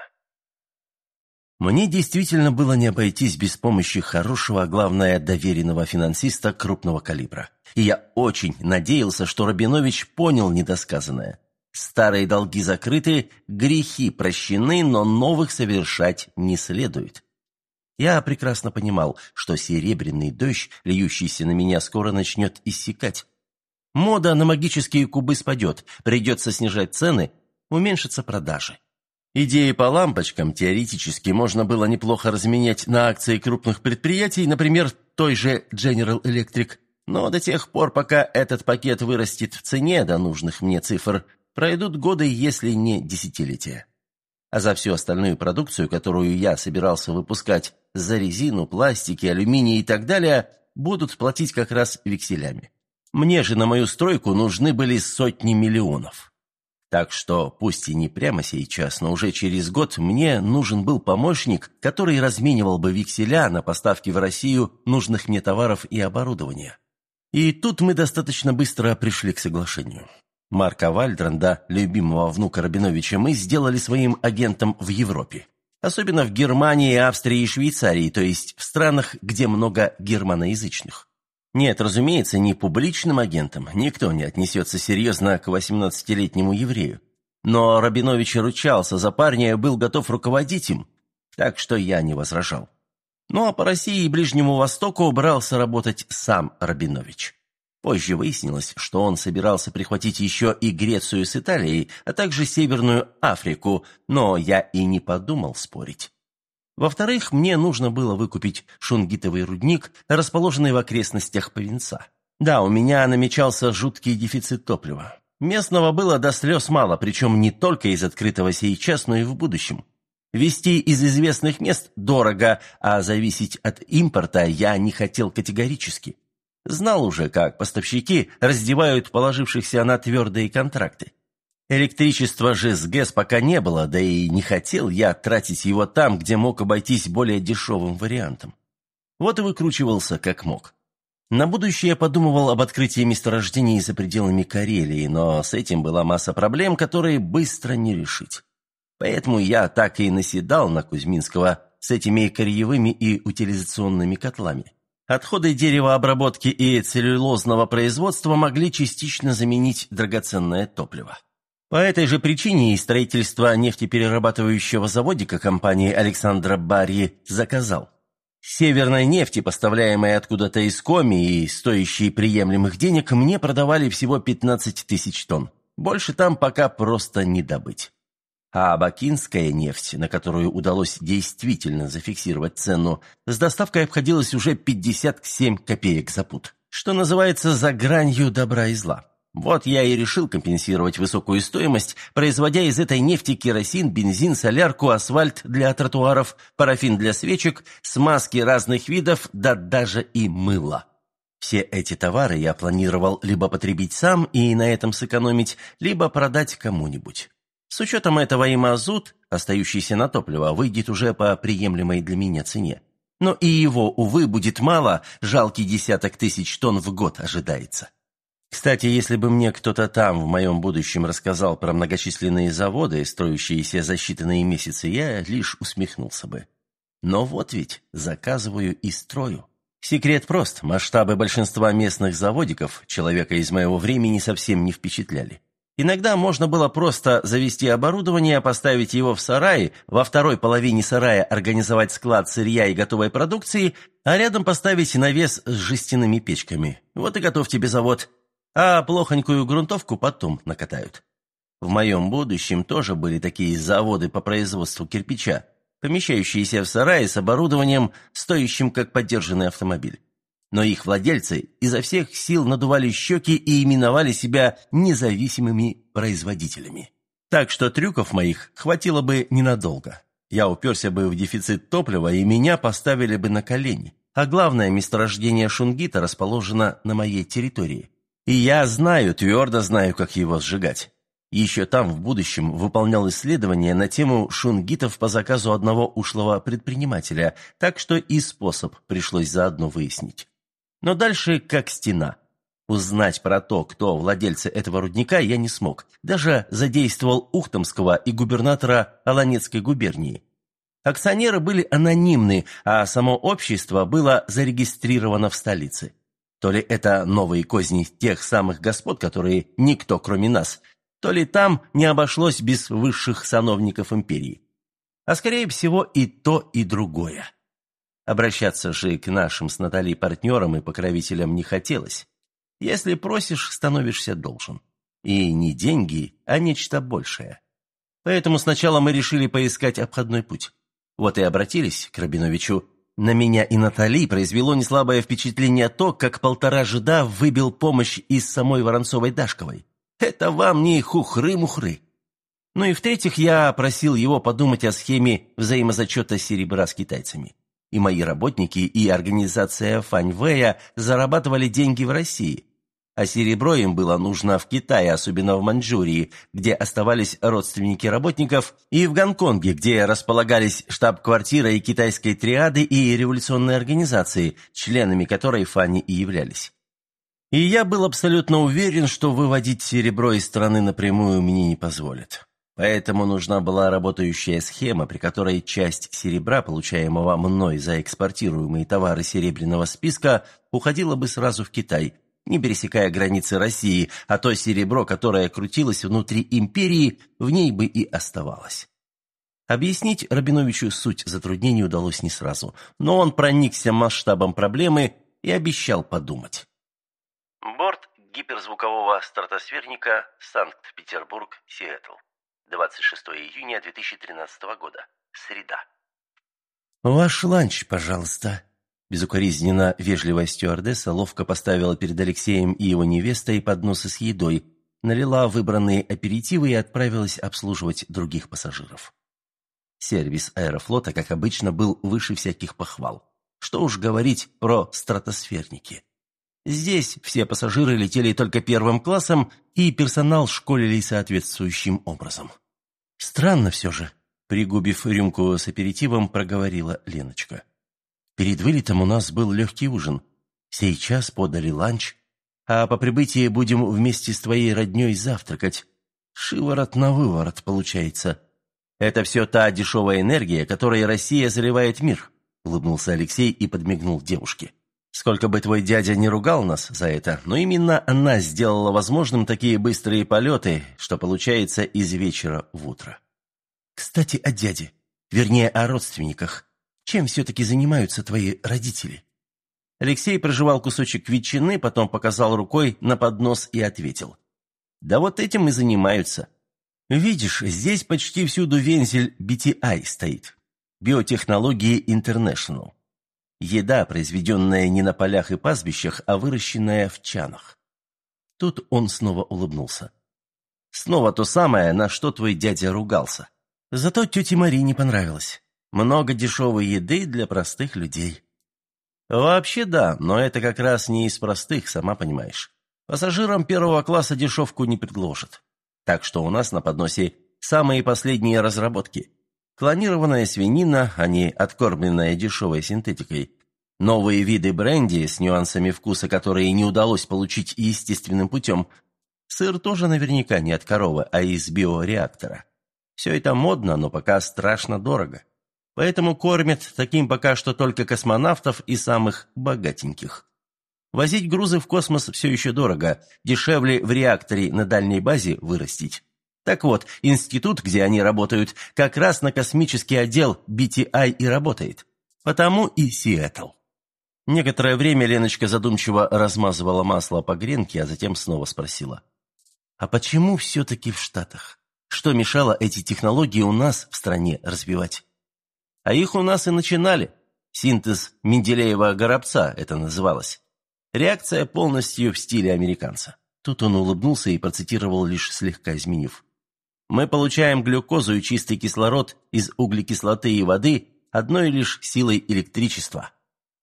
Мне действительно было не обойтись без помощи хорошего, а главное, доверенного финансиста крупного калибра. И я очень надеялся, что Рабинович понял недосказанное. Старые долги закрыты, грехи прощены, но новых совершать не следует. Я прекрасно понимал, что серебряный дождь, льющийся на меня, скоро начнет иссякать. Мода на магические кубы спадет, придется снижать цены, уменьшатся продажи. Идеи по лампочкам теоретически можно было неплохо разменять на акции крупных предприятий, например, той же General Electric, но до тех пор, пока этот пакет вырастет в цене до нужных мне цифр, пройдут годы, если не десятилетия. А за всю остальную продукцию, которую я собирался выпускать, за резину, пластики, алюминий и так далее, будут платить как раз векселями. Мне же на мою стройку нужны были сотни миллионов. Так что, пусть и не прямо сейчас, но уже через год мне нужен был помощник, который разменивал бы векселя на поставки в Россию нужных мне товаров и оборудования. И тут мы достаточно быстро пришли к соглашению. Марка Вальдранда, любимого внука Рабиновича, мы сделали своим агентом в Европе. Особенно в Германии, Австрии и Швейцарии, то есть в странах, где много германоязычных. Нет, разумеется, ни публичным агентом никто не отнесется серьезно к 18-летнему еврею. Но Рабинович ручался за парня и был готов руководить им, так что я не возражал. Ну а по России и Ближнему Востоку брался работать сам Рабинович. Позже выяснилось, что он собирался прихватить еще и Грецию с Италией, а также Северную Африку, но я и не подумал спорить. Во-вторых, мне нужно было выкупить шунгитовый рудник, расположенный в окрестностях Повинца. Да, у меня намечался жуткий дефицит топлива. Местного было до слез мало, причем не только из открытого сейчас, но и в будущем. Вести из известных мест дорого, а зависеть от импорта я не хотел категорически. Знал уже, как поставщики раздевают положившихся на твердые контракты. Электричества же с ГЭС пока не было, да и не хотел я тратить его там, где мог обойтись более дешевым вариантом. Вот и выкручивался как мог. На будущее я подумывал об открытии месторождений за пределами Карелии, но с этим была масса проблем, которые быстро не решить. Поэтому я так и наседал на Кузьминского с этими корьевыми и утилизационными котлами. Отходы деревообработки и целлюлозного производства могли частично заменить драгоценное топливо. По этой же причине и строительство нефтеперерабатывающего заводика компании Александра Барри заказал. Северной нефти, поставляемой откуда-то из Коми и стоящей приемлемых денег, мне продавали всего 15 тысяч тонн. Больше там пока просто не добыть. А бакинская нефть, на которую удалось действительно зафиксировать цену, с доставкой обходилась уже 57 копеек за пуд, что называется за гранью добра и зла. Вот я и решил компенсировать высокую стоимость, производя из этой нефти керосин, бензин, солярку, асфальт для тротуаров, парафин для свечек, смазки разных видов, да даже и мыло. Все эти товары я планировал либо потребить сам и на этом сэкономить, либо продать кому-нибудь. С учетом этого и мазут, остающийся на топливо, выйдет уже по приемлемой для меня цене. Но и его, увы, будет мало, жалкий десяток тысяч тонн в год ожидается. Кстати, если бы мне кто-то там в моем будущем рассказал про многочисленные заводы, строящиеся за считанные месяцы, я лишь усмехнулся бы. Но вот ведь заказываю и строю. Секрет прост. Масштабы большинства местных заводиков человека из моего времени совсем не впечатляли. Иногда можно было просто завести оборудование, поставить его в сарае, во второй половине сарая организовать склад сырья и готовой продукции, а рядом поставить навес с жестяными печками. Вот и готов тебе завод. А плохонькую грунтовку потом накатают. В моем будущем тоже были такие заводы по производству кирпича, помещающиеся в сарае с оборудованием, стоящим как поддержанный автомобиль. Но их владельцы изо всех сил надували щеки и именовали себя независимыми производителями. Так что трюков моих хватило бы ненадолго. Я уперся бы в дефицит топлива, и меня поставили бы на колени. А главное, месторождение шунгита расположено на моей территории. И я знаю, твердо знаю, как его сжигать. Еще там, в будущем, выполнял исследования на тему шунгитов по заказу одного ушлого предпринимателя, так что и способ пришлось заодно выяснить. Но дальше как стена. Узнать про то, кто владельцы этого рудника, я не смог. Даже задействовал Ухтомского и губернатора Аланецкой губернии. Акционеры были анонимны, а само общество было зарегистрировано в столице. То ли это новые козни тех самых господ, которые никто, кроме нас, то ли там не обошлось без высших сановников империи. А скорее всего и то, и другое. Обращаться же к нашим с Натальей партнерам и покровителям не хотелось. Если просишь, становишься должен. И не деньги, а нечто большее. Поэтому сначала мы решили поискать обходной путь. Вот и обратились к Рабиновичу на меня и Натали произвело неслабое впечатление то, как полтора жида выбил помощь из самой Воронцовой-Дашковой. Это вам не хухры-мухры. Ну и в-третьих, я просил его подумать о схеме взаимозачета серебра с китайцами. И мои работники, и организация Фаньвэя зарабатывали деньги в России – а серебро им было нужно в Китае, особенно в Маньчжурии, где оставались родственники работников, и в Гонконге, где располагались штаб-квартира и китайской триады и революционной организации, членами которой Фанни и являлись. И я был абсолютно уверен, что выводить серебро из страны напрямую мне не позволят. Поэтому нужна была работающая схема, при которой часть серебра, получаемого мной за экспортируемые товары серебряного списка, уходила бы сразу в Китай, не пересекая границы России, а то серебро, которое крутилось внутри империи, в ней бы и оставалось. Объяснить Рабиновичу суть затруднений удалось не сразу, но он проникся масштабом проблемы и обещал подумать.
Борт гиперзвукового стратосферника Санкт-Петербург, Сиэтл. 26 июня 2013 года. Среда.
«Ваш ланч, пожалуйста», Безукоризненно вежливая стюардесса ловко поставила перед Алексеем и его невестой подносы с едой, налила выбранные аперитивы и отправилась обслуживать других пассажиров. Сервис аэрофлота, как обычно, был выше всяких похвал. Что уж говорить про стратосферники. Здесь все пассажиры летели только первым классом, и персонал школили соответствующим образом. «Странно все же», — пригубив рюмку с аперитивом, проговорила Леночка. Перед вылетом у нас был легкий ужин. Сейчас подали ланч, а по прибытии будем вместе с твоей родней завтракать. Шиворот на выворот получается. Это все та дешевая энергия, которой Россия заливает мир», — улыбнулся Алексей и подмигнул девушке. «Сколько бы твой дядя не ругал нас за это, но именно она сделала возможным такие быстрые полеты, что получается из вечера в утро». «Кстати, о дяде, вернее, о родственниках. Чем все-таки занимаются твои родители?» Алексей прожевал кусочек ветчины, потом показал рукой на поднос и ответил. «Да вот этим и занимаются. Видишь, здесь почти всюду вензель BTI стоит. Биотехнологии International. Еда, произведенная не на полях и пастбищах, а выращенная в чанах». Тут он снова улыбнулся. «Снова то самое, на что твой дядя ругался. Зато тете Мари не понравилось. Много дешевой еды для простых людей. Вообще да, но это как раз не из простых, сама понимаешь. Пассажирам первого класса дешевку не предложат. Так что у нас на подносе самые последние разработки. Клонированная свинина, а не откормленная дешевой синтетикой. Новые виды бренди с нюансами вкуса, которые не удалось получить естественным путем. Сыр тоже наверняка не от коровы, а из биореактора. Все это модно, но пока страшно дорого. Поэтому кормят таким пока что только космонавтов и самых богатеньких. Возить грузы в космос все еще дорого, дешевле в реакторе на дальней базе вырастить. Так вот, институт, где они работают, как раз на космический отдел BTI и работает. Потому и Сиэтл. Некоторое время Леночка задумчиво размазывала масло по гренке, а затем снова спросила. «А почему все-таки в Штатах? Что мешало эти технологии у нас в стране развивать?» «А их у нас и начинали. Синтез Менделеева-Горобца это называлось. Реакция полностью в стиле американца». Тут он улыбнулся и процитировал, лишь слегка изменив. «Мы получаем глюкозу и чистый кислород из углекислоты и воды одной лишь силой электричества».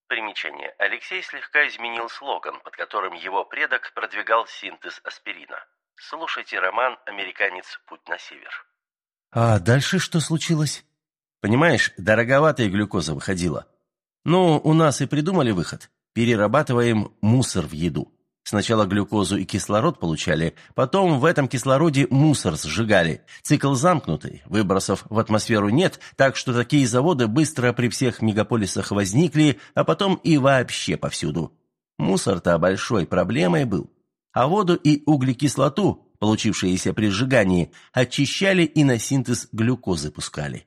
Примечание. Алексей слегка изменил слоган, под которым его предок продвигал синтез аспирина. Слушайте роман «Американец. Путь на север».
А дальше что случилось? Понимаешь, дороговатая глюкоза выходила. Ну, у нас и придумали выход. Перерабатываем мусор в еду. Сначала глюкозу и кислород получали, потом в этом кислороде мусор сжигали. Цикл замкнутый, выбросов в атмосферу нет, так что такие заводы быстро при всех мегаполисах возникли, а потом и вообще повсюду. Мусор-то большой проблемой был. А воду и углекислоту, получившиеся при сжигании, очищали и на синтез глюкозы пускали.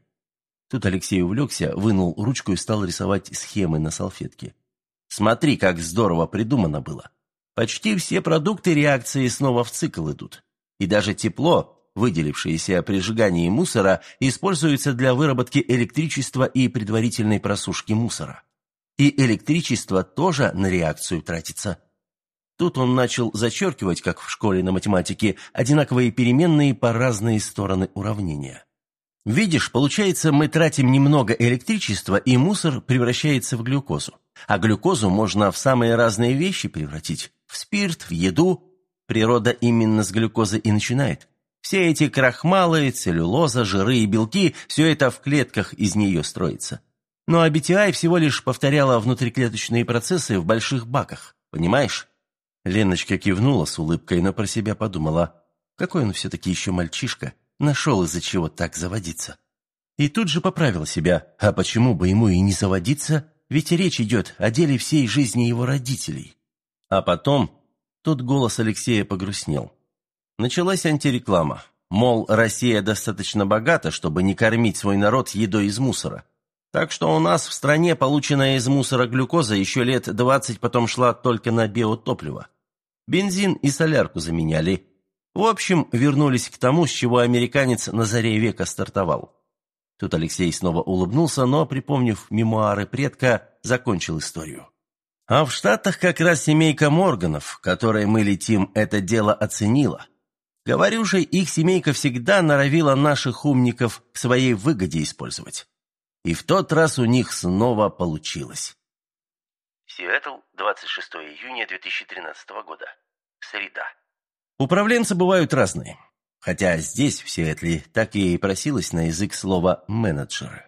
Тут Алексей увлекся, вынул ручку и стал рисовать схемы на салфетке. Смотри, как здорово придумано было. Почти все продукты реакции снова в цикл идут. И даже тепло, выделившееся при сжигании мусора, используется для выработки электричества и предварительной просушки мусора. И электричество тоже на реакцию тратится. Тут он начал зачеркивать, как в школе на математике, одинаковые переменные по разные стороны уравнения. Видишь, получается, мы тратим немного электричества, и мусор превращается в глюкозу. А глюкозу можно в самые разные вещи превратить в спирт, в еду. Природа именно с глюкозы и начинает. Все эти крахмалы, целлюлоза, жиры и белки – все это в клетках из нее строится. Ну а BTI всего лишь повторяла внутриклеточные процессы в больших баках, понимаешь? Леночка кивнула с улыбкой, но про себя подумала, какой он все-таки еще мальчишка, нашел из-за чего так заводиться. И тут же поправил себя, а почему бы ему и не заводиться, ведь речь идет о деле всей жизни его родителей. А потом тут голос Алексея погрустнел. Началась антиреклама. Мол, Россия достаточно богата, чтобы не кормить свой народ едой из мусора. Так что у нас в стране полученная из мусора глюкоза еще лет 20 потом шла только на биотопливо. Бензин и солярку заменяли. В общем, вернулись к тому, с чего американец на заре века стартовал. Тут Алексей снова улыбнулся, но, припомнив мемуары предка, закончил историю. А в Штатах как раз семейка Морганов, которой мы летим, это дело оценила. Говорю же, их семейка всегда норовила наших умников к своей выгоде использовать. И в тот раз у них снова получилось.
Сиэтл, 26 июня 2013 года. Среда.
Управленцы бывают разные. Хотя здесь, в Сиэтле, так и просилось на язык слова «менеджеры».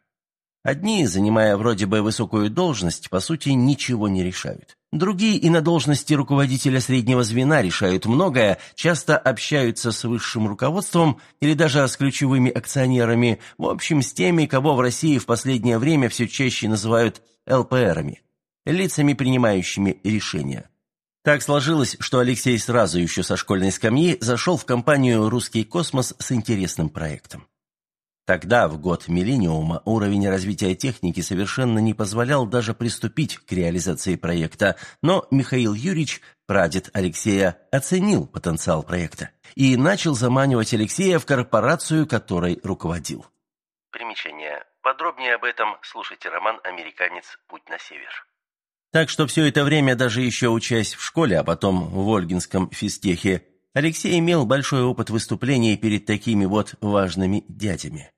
Одни, занимая вроде бы высокую должность, по сути ничего не решают. Другие и на должности руководителя среднего звена решают многое, часто общаются с высшим руководством или даже с ключевыми акционерами, в общем, с теми, кого в России в последнее время все чаще называют ЛПРами, лицами, принимающими решения. Так сложилось, что Алексей сразу еще со школьной скамьи зашел в компанию «Русский космос» с интересным проектом. Тогда, в год миллениума, уровень развития техники совершенно не позволял даже приступить к реализации проекта, но Михаил Юрьевич, прадед Алексея, оценил потенциал проекта и начал заманивать Алексея в корпорацию, которой руководил.
Примечание. Подробнее об этом слушайте роман «Американец. Путь на север».
Так что все это время, даже еще учась в школе, а потом в Ольгинском физтехе, Алексей имел большой опыт выступлений перед такими вот важными дядями.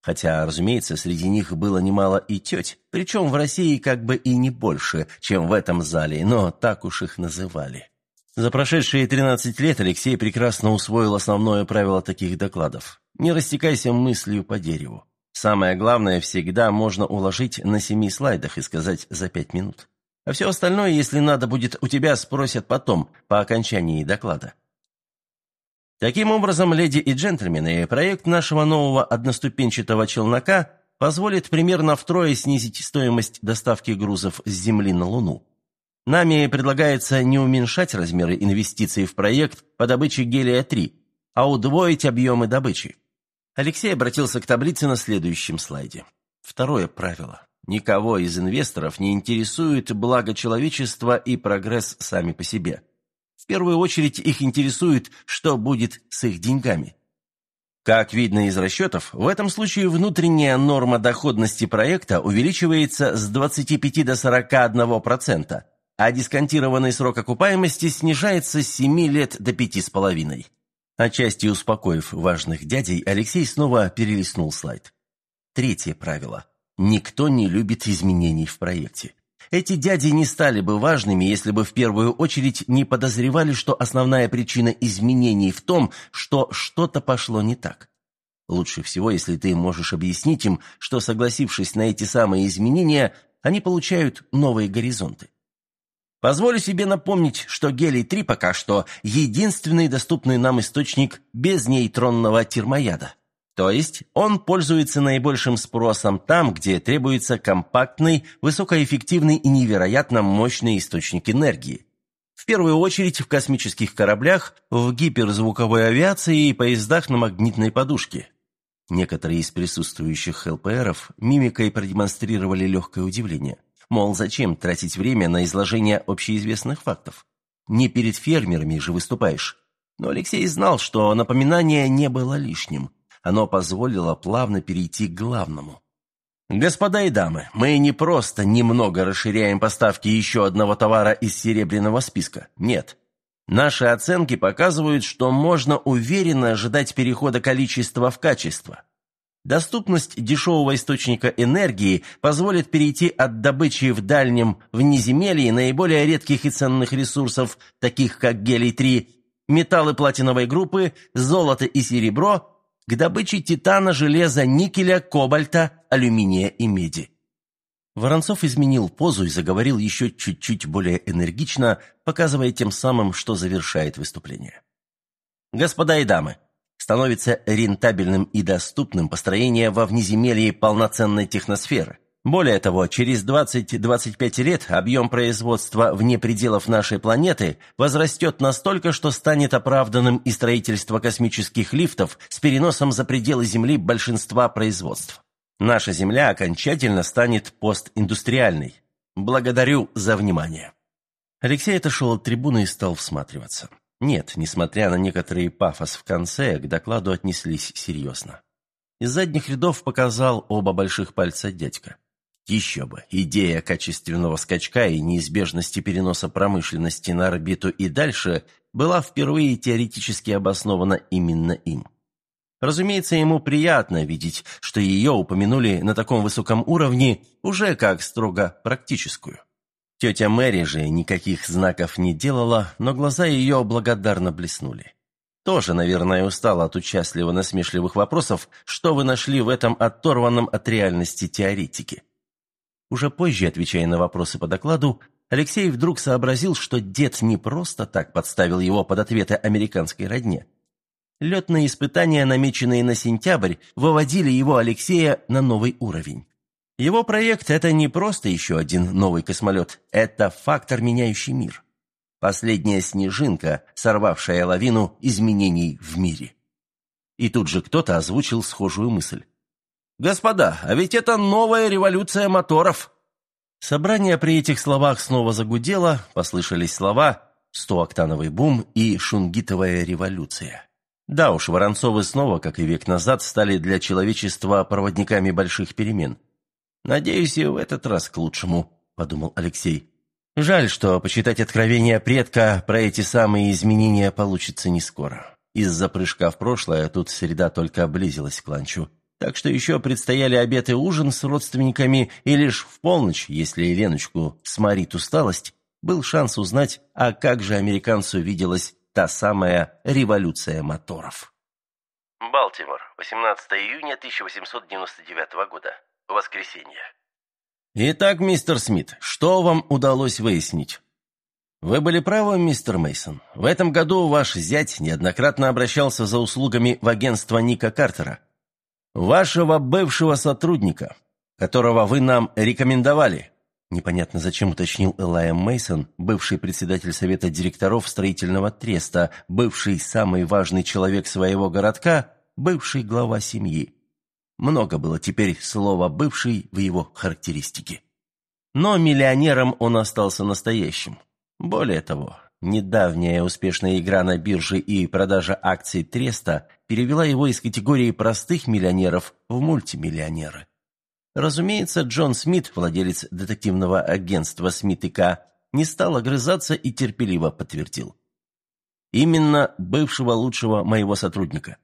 Хотя, разумеется, среди них было немало и теть, причем в России как бы и не больше, чем в этом зале, но так уж их называли. За прошедшие 13 лет Алексей прекрасно усвоил основное правило таких докладов. Не растекайся мыслью по дереву. Самое главное всегда можно уложить на семи слайдах и сказать за пять минут. А все остальное, если надо будет, у тебя спросят потом, по окончании доклада. Таким образом, леди и джентльмены, проект нашего нового одноступенчатого челнока позволит примерно втрое снизить стоимость доставки грузов с Земли на Луну. Нами предлагается не уменьшать размеры инвестиций в проект по добыче гелия-3, а удвоить объемы добычи. Алексей обратился к таблице на следующем слайде. Второе правило. Никого из инвесторов не интересует благо человечества и прогресс сами по себе. В первую очередь их интересует, что будет с их деньгами. Как видно из расчетов, в этом случае внутренняя норма доходности проекта увеличивается с 25 до 41%, а дисконтированный срок окупаемости снижается с 7 лет до 5,5. Отчасти успокоив важных дядей, Алексей снова перелистнул слайд. Третье правило. Никто не любит изменений в проекте. Эти дяди не стали бы важными, если бы в первую очередь не подозревали, что основная причина изменений в том, что что-то пошло не так. Лучше всего, если ты можешь объяснить им, что, согласившись на эти самые изменения, они получают новые горизонты. Позволю себе напомнить, что гелий-3 пока что единственный доступный нам источник без нейтронного термояда. То есть он пользуется наибольшим спросом там, где требуется компактный, высокоэффективный и невероятно мощный источник энергии. В первую очередь в космических кораблях, в гиперзвуковой авиации и поездах на магнитной подушке. Некоторые из присутствующих ЛПРов мимикой продемонстрировали легкое удивление. Мол, зачем тратить время на изложение общеизвестных фактов? Не перед фермерами же выступаешь. Но Алексей знал, что напоминание не было лишним. Оно позволило плавно перейти к главному. «Господа и дамы, мы не просто немного расширяем поставки еще одного товара из серебряного списка. Нет. Наши оценки показывают, что можно уверенно ожидать перехода количества в качество. Доступность дешевого источника энергии позволит перейти от добычи в дальнем внеземелье наиболее редких и ценных ресурсов, таких как гелий-3, металлы платиновой группы, золото и серебро, к добыче титана, железа, никеля, кобальта, алюминия и меди. Воронцов изменил позу и заговорил еще чуть-чуть более энергично, показывая тем самым, что завершает выступление. «Господа и дамы, становится рентабельным и доступным построение во внеземелье полноценной техносферы. Более того, через 20-25 лет объем производства вне пределов нашей планеты возрастет настолько, что станет оправданным и строительство космических лифтов с переносом за пределы Земли большинства производств. Наша Земля окончательно станет постиндустриальной. Благодарю за внимание. Алексей отошел от трибуны и стал всматриваться. Нет, несмотря на некоторый пафос в конце, к докладу отнеслись серьезно. Из задних рядов показал оба больших пальца дядька. Еще бы, идея качественного скачка и неизбежности переноса промышленности на орбиту и дальше была впервые теоретически обоснована именно им. Разумеется, ему приятно видеть, что ее упомянули на таком высоком уровне уже как строго практическую. Тетя Мэри же никаких знаков не делала, но глаза ее благодарно блеснули. Тоже, наверное, устала от участливо-насмешливых вопросов, что вы нашли в этом оторванном от реальности теоретике. Уже позже, отвечая на вопросы по докладу, Алексей вдруг сообразил, что дед не просто так подставил его под ответы американской родне. Летные испытания, намеченные на сентябрь, выводили его, Алексея, на новый уровень. Его проект – это не просто еще один новый космолет, это фактор, меняющий мир. Последняя снежинка, сорвавшая лавину изменений в мире. И тут же кто-то озвучил схожую мысль. «Господа, а ведь это новая революция моторов!» Собрание при этих словах снова загудело, послышались слова «стооктановый бум» и «шунгитовая революция». Да уж, Воронцовы снова, как и век назад, стали для человечества проводниками больших перемен. «Надеюсь, и в этот раз к лучшему», — подумал Алексей. «Жаль, что почитать откровения предка про эти самые изменения получится не скоро. Из-за прыжка в прошлое тут среда только облизилась к ланчу. Так что еще предстояли обед и ужин с родственниками, и лишь в полночь, если Леночку сморит усталость, был шанс узнать, а как же американцу виделась та самая революция моторов.
Балтимор, 18 июня 1899 года. Воскресенье.
Итак, мистер Смит, что вам удалось выяснить? Вы были правы, мистер Мейсон. В этом году ваш зять неоднократно обращался за услугами в агентство Ника Картера. «Вашего бывшего сотрудника, которого вы нам рекомендовали», непонятно зачем уточнил Элайя Мейсон, бывший председатель совета директоров строительного треста, бывший самый важный человек своего городка, бывший глава семьи. Много было теперь слова «бывший» в его характеристике. Но миллионером он остался настоящим. Более того, недавняя успешная игра на бирже и продажа акций Треста перевела его из категории простых миллионеров в мультимиллионеры. Разумеется, Джон Смит, владелец детективного агентства «Смит и К», не стал огрызаться и терпеливо подтвердил. Именно бывшего лучшего моего сотрудника.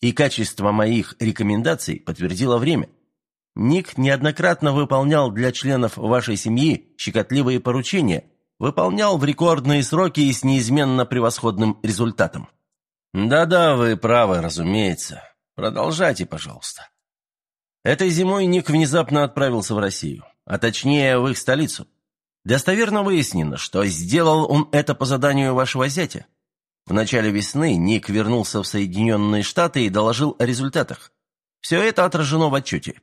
И качество моих рекомендаций подтвердило время. Ник неоднократно выполнял для членов вашей семьи щекотливые поручения, выполнял в рекордные сроки и с неизменно превосходным результатом. Да-да, вы правы, разумеется. Продолжайте, пожалуйста. Этой зимой Ник внезапно отправился в Россию, а точнее в их столицу. Достоверно выяснено, что сделал он это по заданию вашего зятя. В начале весны Ник вернулся в Соединенные Штаты и доложил о результатах. Все это отражено в отчете.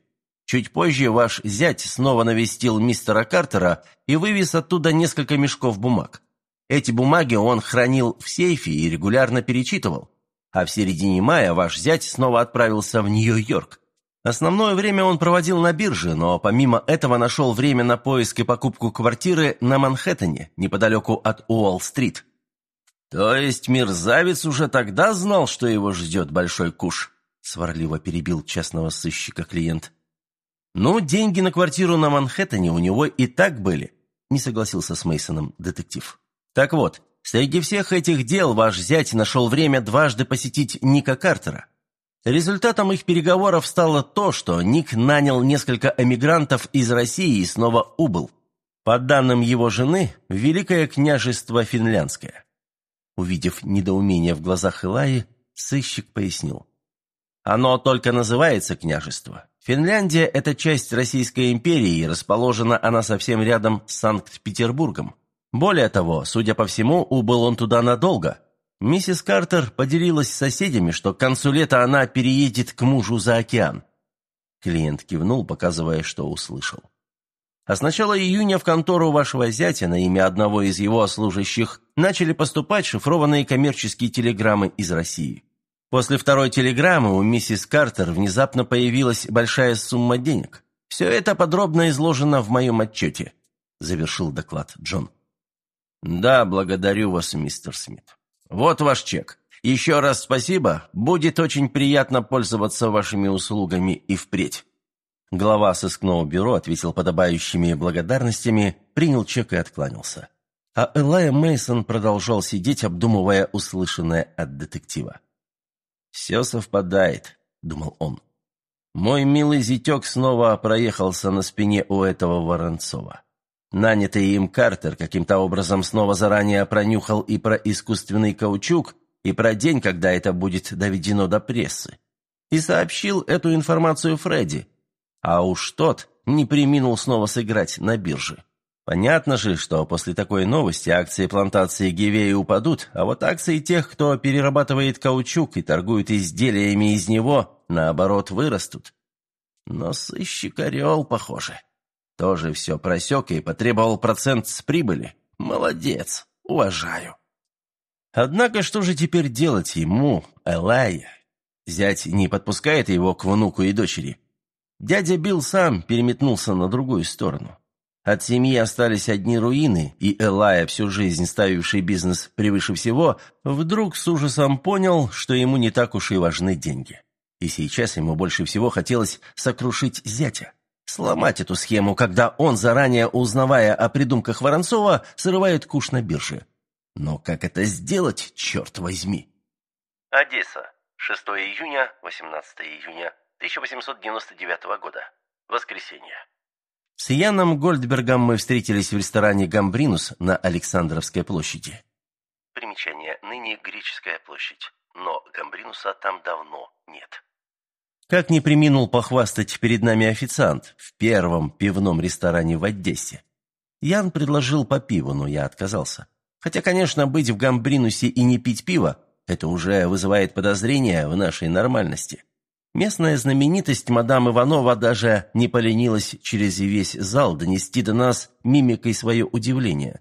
Чуть позже ваш зять снова навестил мистера Картера и вывез оттуда несколько мешков бумаг. Эти бумаги он хранил в сейфе и регулярно перечитывал. А в середине мая ваш зять снова отправился в Нью-Йорк. Основное время он проводил на бирже, но помимо этого нашел время на поиск и покупку квартиры на Манхэттене, неподалеку от Уолл-стрит. «То есть мерзавец уже тогда знал, что его ждет большой куш?» сварливо перебил частного сыщика клиент. «Ну, деньги на квартиру на Манхэттене у него и так были», не согласился с Мейсоном детектив. «Так вот, среди всех этих дел ваш зять нашел время дважды посетить Ника Картера. Результатом их переговоров стало то, что Ник нанял несколько эмигрантов из России и снова убыл. По данным его жены, Великое княжество Финляндское. Увидев недоумение в глазах Илаи, сыщик пояснил. Оно только называется княжество. Финляндия – это часть Российской империи, и расположена она совсем рядом с Санкт-Петербургом. Более того, судя по всему, убыл он туда надолго. Миссис Картер поделилась с соседями, что к концу лета она переедет к мужу за океан. Клиент кивнул, показывая, что услышал. А с начала июня в контору вашего зятя на имя одного из его служащих начали поступать шифрованные коммерческие телеграммы из России. После второй телеграммы у миссис Картер внезапно появилась большая сумма денег. Все это подробно изложено в моем отчете», – завершил доклад Джон. «Да, благодарю вас, мистер Смит. Вот ваш чек. Еще раз спасибо. Будет очень приятно пользоваться вашими услугами и впредь». Глава сыскного бюро ответил подобающими благодарностями, принял чек и откланялся. А Элайя Мейсон продолжал сидеть, обдумывая услышанное от детектива. «Все совпадает», — думал он. «Мой милый зятек снова проехался на спине у этого Воронцова. Нанятый им Картер каким-то образом снова заранее пронюхал и про искусственный каучук, и про день, когда это будет доведено до прессы. И сообщил эту информацию Фредди, а уж тот не приминул снова сыграть на бирже. Понятно же, что после такой новости акции плантации Гивеи упадут, а вот акции тех, кто перерабатывает каучук и торгует изделиями из него, наоборот, вырастут. Но сыщик Орел, похоже, тоже все просек и потребовал процент с прибыли. Молодец, уважаю. Однако что же теперь делать ему, Элая? Зять не подпускает его к внуку и дочери. Дядя Билл сам переметнулся на другую сторону. От семьи остались одни руины, и Элая, всю жизнь ставивший бизнес превыше всего, вдруг с ужасом понял, что ему не так уж и важны деньги. И сейчас ему больше всего хотелось сокрушить зятя. Сломать эту схему, когда он, заранее узнавая о придумках Воронцова, срывает куш на бирже. Но как это сделать, черт возьми?
Одесса. 6 июня, 18 июня 1899 года. Воскресенье.
С Яном Гольдбергом мы встретились в ресторане «Гамбринус» на Александровской площади.
Примечание. Ныне Греческая площадь. Но Гамбринуса там давно нет.
Как не приминул похвастать перед нами официант в первом пивном ресторане в Одессе. Ян предложил по пиву, но я отказался. Хотя, конечно, быть в Гамбринусе и не пить пиво – это уже вызывает подозрения в нашей нормальности. Местная знаменитость мадам Иванова даже не поленилась через весь зал донести до нас мимикой свое удивление.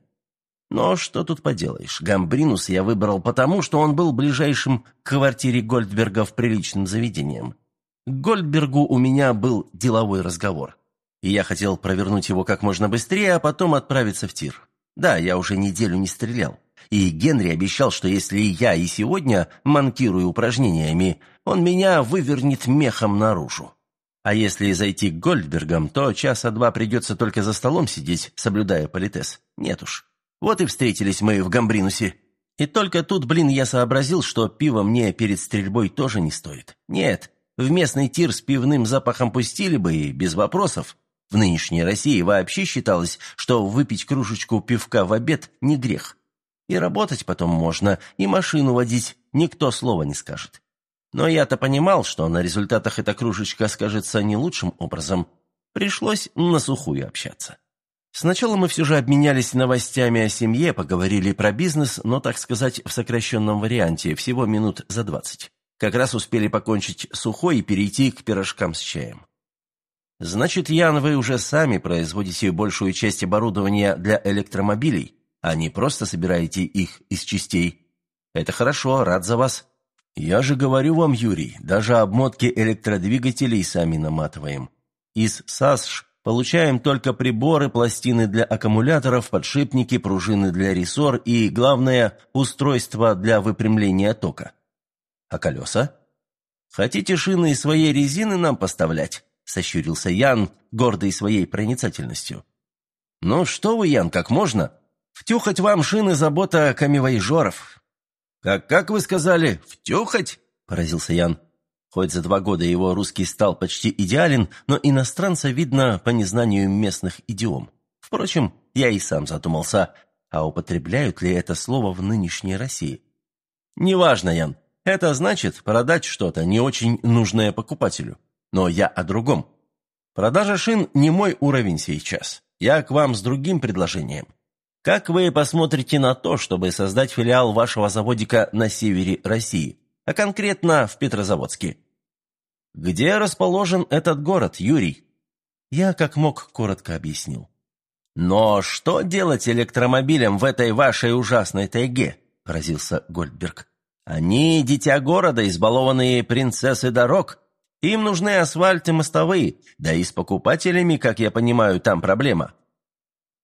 Но что тут поделаешь, Гамбринус я выбрал потому, что он был ближайшим к квартире Гольдберга в приличным заведением. К Гольдбергу у меня был деловой разговор. И я хотел провернуть его как можно быстрее, а потом отправиться в тир. Да, я уже неделю не стрелял. И Генри обещал, что если я и сегодня манкирую упражнениями, он меня вывернет мехом наружу. А если зайти к Гольдбергам, то часа два придется только за столом сидеть, соблюдая политес. Нет уж. Вот и встретились мы в Гамбринусе. И только тут, блин, я сообразил, что пиво мне перед стрельбой тоже не стоит. Нет, в местный тир с пивным запахом пустили бы и без вопросов. В нынешней России вообще считалось, что выпить кружечку пивка в обед не грех. И работать потом можно, и машину водить, никто слова не скажет. Но я-то понимал, что на результатах эта кружечка скажется не лучшим образом. Пришлось на сухую общаться. Сначала мы все же обменялись новостями о семье, поговорили про бизнес, но, так сказать, в сокращенном варианте, всего минут за двадцать. Как раз успели покончить сухой и перейти к пирожкам с чаем. «Значит, Ян, вы уже сами производите большую часть оборудования для электромобилей, а не просто собираете их из частей. Это хорошо, рад за вас. «Я же говорю вам, Юрий, даже обмотки электродвигателей сами наматываем. Из САСШ получаем только приборы, пластины для аккумуляторов, подшипники, пружины для рессор и, главное, устройство для выпрямления тока. А колеса? Хотите шины из своей резины нам поставлять?» – сощурился Ян, гордый своей проницательностью. «Ну что вы, Ян, как можно? Втюхать вам шины забота камевоежоров. «Как, как вы сказали, втюхать?» – поразился Ян. Хоть за два года его русский стал почти идеален, но иностранца видно по незнанию местных идиом. Впрочем, я и сам задумался, а употребляют ли это слово в нынешней России? «Неважно, Ян. Это значит продать что-то, не очень нужное покупателю. Но я о другом. Продажа шин не мой уровень сейчас. Я к вам с другим предложением. Как вы посмотрите на то, чтобы создать филиал вашего заводика на севере России, а конкретно в Петрозаводске? Где расположен этот город, Юрий? Я как мог коротко объяснил. Но что делать электромобилям в этой вашей ужасной тайге? Поразился Гольдберг. Они дитя города, избалованные принцессы дорог. Им нужны асфальт и мостовые, да и с покупателями, как я понимаю, там проблема.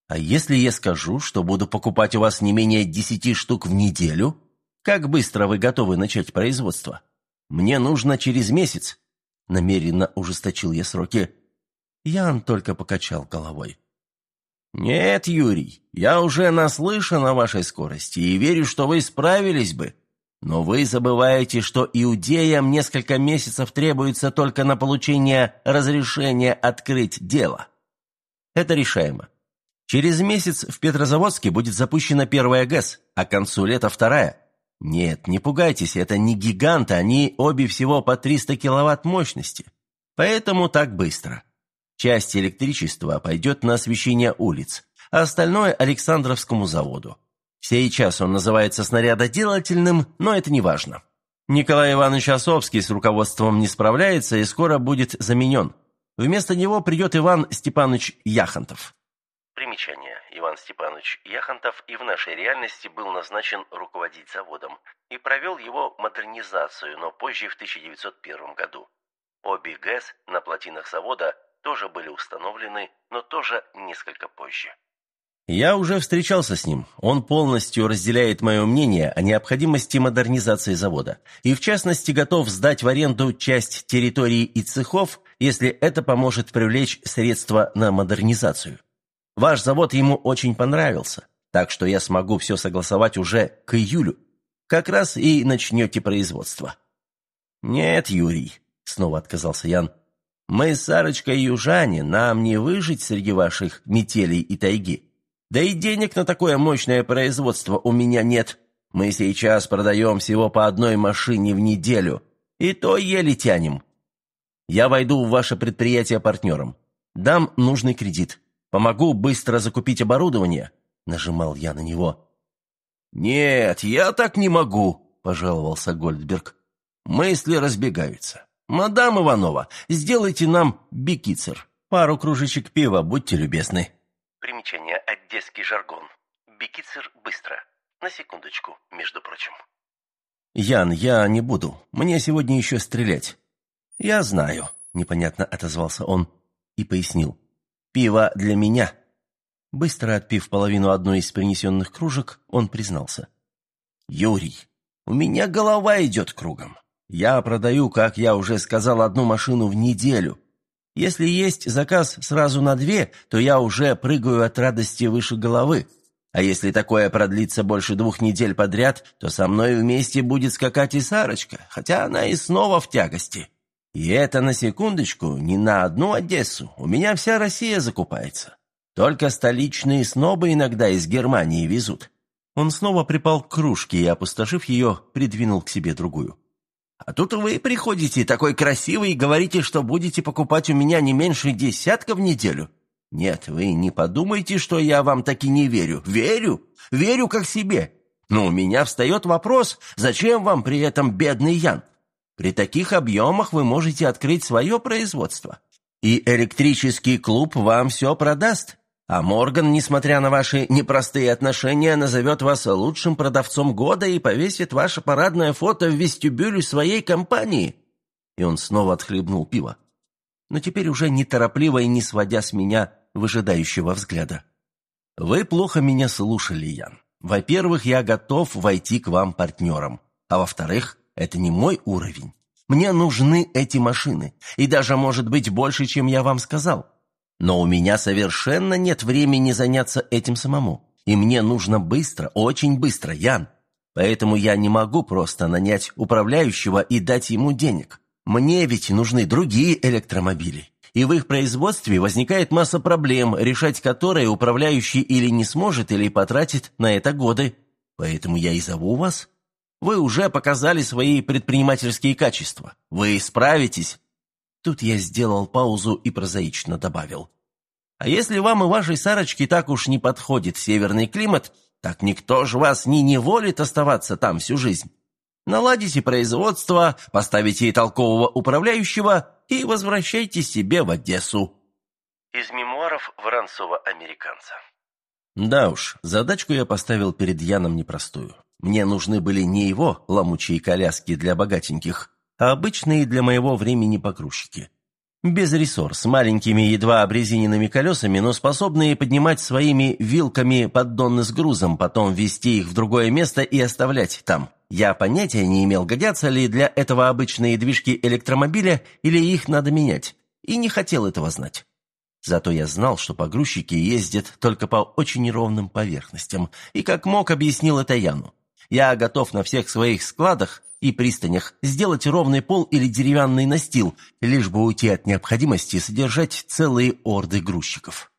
А если я скажу, что буду покупать у вас не менее десяти штук в неделю, как быстро вы готовы начать производство? Мне нужно через месяц. Намеренно ужесточил я сроки. Ян только покачал головой. «Нет, Юрий, я уже наслышан о вашей скорости и верю, что вы справились бы. Но вы забываете, что иудеям несколько месяцев требуется только на получение разрешения открыть дело. Это решаемо. Через месяц в Петрозаводске будет запущена первая ГЭС, а к концу лета вторая. Нет, не пугайтесь, это не гиганты, они обе всего по 300 киловатт мощности. Поэтому так быстро. Часть электричества пойдет на освещение улиц, а остальное – Александровскому заводу. Сейчас он называется снарядоделательным, но это не важно. Николай Иванович Осовский с руководством не справляется и скоро будет заменен. Вместо него придет Иван Степанович Яхонтов.
Примечание. Иван Степанович Яхонтов и в нашей реальности был назначен руководить заводом и провел его модернизацию, но позже в 1901 году. Обе ГЭС на плотинах завода тоже были установлены, но тоже несколько позже.
Я уже встречался с ним. Он полностью разделяет мое мнение о необходимости модернизации завода. И в частности готов сдать в аренду часть территории и цехов, если это поможет привлечь средства на модернизацию. Ваш завод ему очень понравился, так что я смогу все согласовать уже к июлю. Как раз и начнете производство». «Нет, Юрий», — снова отказался Ян, — «мы с Сарочкой южане, нам не выжить среди ваших метелей и тайги. Да и денег на такое мощное производство у меня нет. Мы сейчас продаем всего по одной машине в неделю, и то еле тянем. Я войду в ваше предприятие партнером. Дам нужный кредит. Помогу быстро закупить оборудование», — нажимал я на него. «Нет, я так не могу», — пожаловался Гольдберг. «Мысли разбегаются. Мадам Иванова, сделайте нам бикицер. Пару кружечек пива, будьте любезны».
Примечание «Одесский жаргон». Бикицер быстро. На секундочку, между прочим.
«Ян, я не буду. Мне сегодня еще стрелять. «Я знаю», — непонятно отозвался он и пояснил. «Пиво для меня». Быстро отпив половину одной из принесенных кружек, он признался. «Юрий, у меня голова идет кругом. Я продаю, как я уже сказал, одну машину в неделю. Если есть заказ сразу на две, то я уже прыгаю от радости выше головы. А если такое продлится больше двух недель подряд, то со мной вместе будет скакать и Сарочка, хотя она и снова в тягости. И это на секундочку, не на одну Одессу. У меня вся Россия закупается. Только столичные снобы иногда из Германии везут. Он снова припал к кружке и, опустошив ее, придвинул к себе другую. А тут вы приходите такой красивый и говорите, что будете покупать у меня не меньше десятка в неделю. Нет, вы не подумайте, что я вам таки не верю. Верю, верю как себе. Но у меня встает вопрос, зачем вам при этом бедный Ян? При таких объемах вы можете открыть свое производство. И электрический клуб вам все продаст. А Морган, несмотря на ваши непростые отношения, назовет вас лучшим продавцом года и повесит ваше парадное фото в вестибюле своей компании». И он снова отхлебнул пиво. Но теперь уже неторопливо и не сводя с меня выжидающего взгляда. «Вы плохо меня слушали, Ян. Во-первых, я готов войти к вам партнером. А во-вторых, это не мой уровень. Мне нужны эти машины. И даже, может быть, больше, чем я вам сказал. Но у меня совершенно нет времени заняться этим самому. И мне нужно быстро, очень быстро, Ян. Поэтому я не могу просто нанять управляющего и дать ему денег. Мне ведь нужны другие электромобили. И в их производстве возникает масса проблем, решать которые управляющий или не сможет, или потратит на это годы. Поэтому я и зову вас. Вы уже показали свои предпринимательские качества. Вы справитесь. Тут я сделал паузу и прозаично добавил. «А если вам и вашей Сарочке так уж не подходит северный климат, так никто же вас не неволит оставаться там всю жизнь. Наладите производство, поставите толкового управляющего и возвращайте себе в Одессу».
Из мемуаров Воронцова-американца.
Да уж, задачку я поставил перед Яном непростую. Мне нужны были не его ломучие коляски для богатеньких, а обычные для моего времени погрузчики. Без рессор, с маленькими едва обрезиненными колесами, но способные поднимать своими вилками поддоны с грузом, потом везти их в другое место и оставлять там. Я понятия не имел, годятся ли для этого обычные движки электромобиля или их надо менять, и не хотел этого знать. Зато я знал, что погрузчики ездят только по очень ровным поверхностям, и как мог объяснил это Яну. Я готов на всех своих складах и пристанях сделать ровный пол или деревянный настил, лишь бы уйти от необходимости содержать целые орды грузчиков.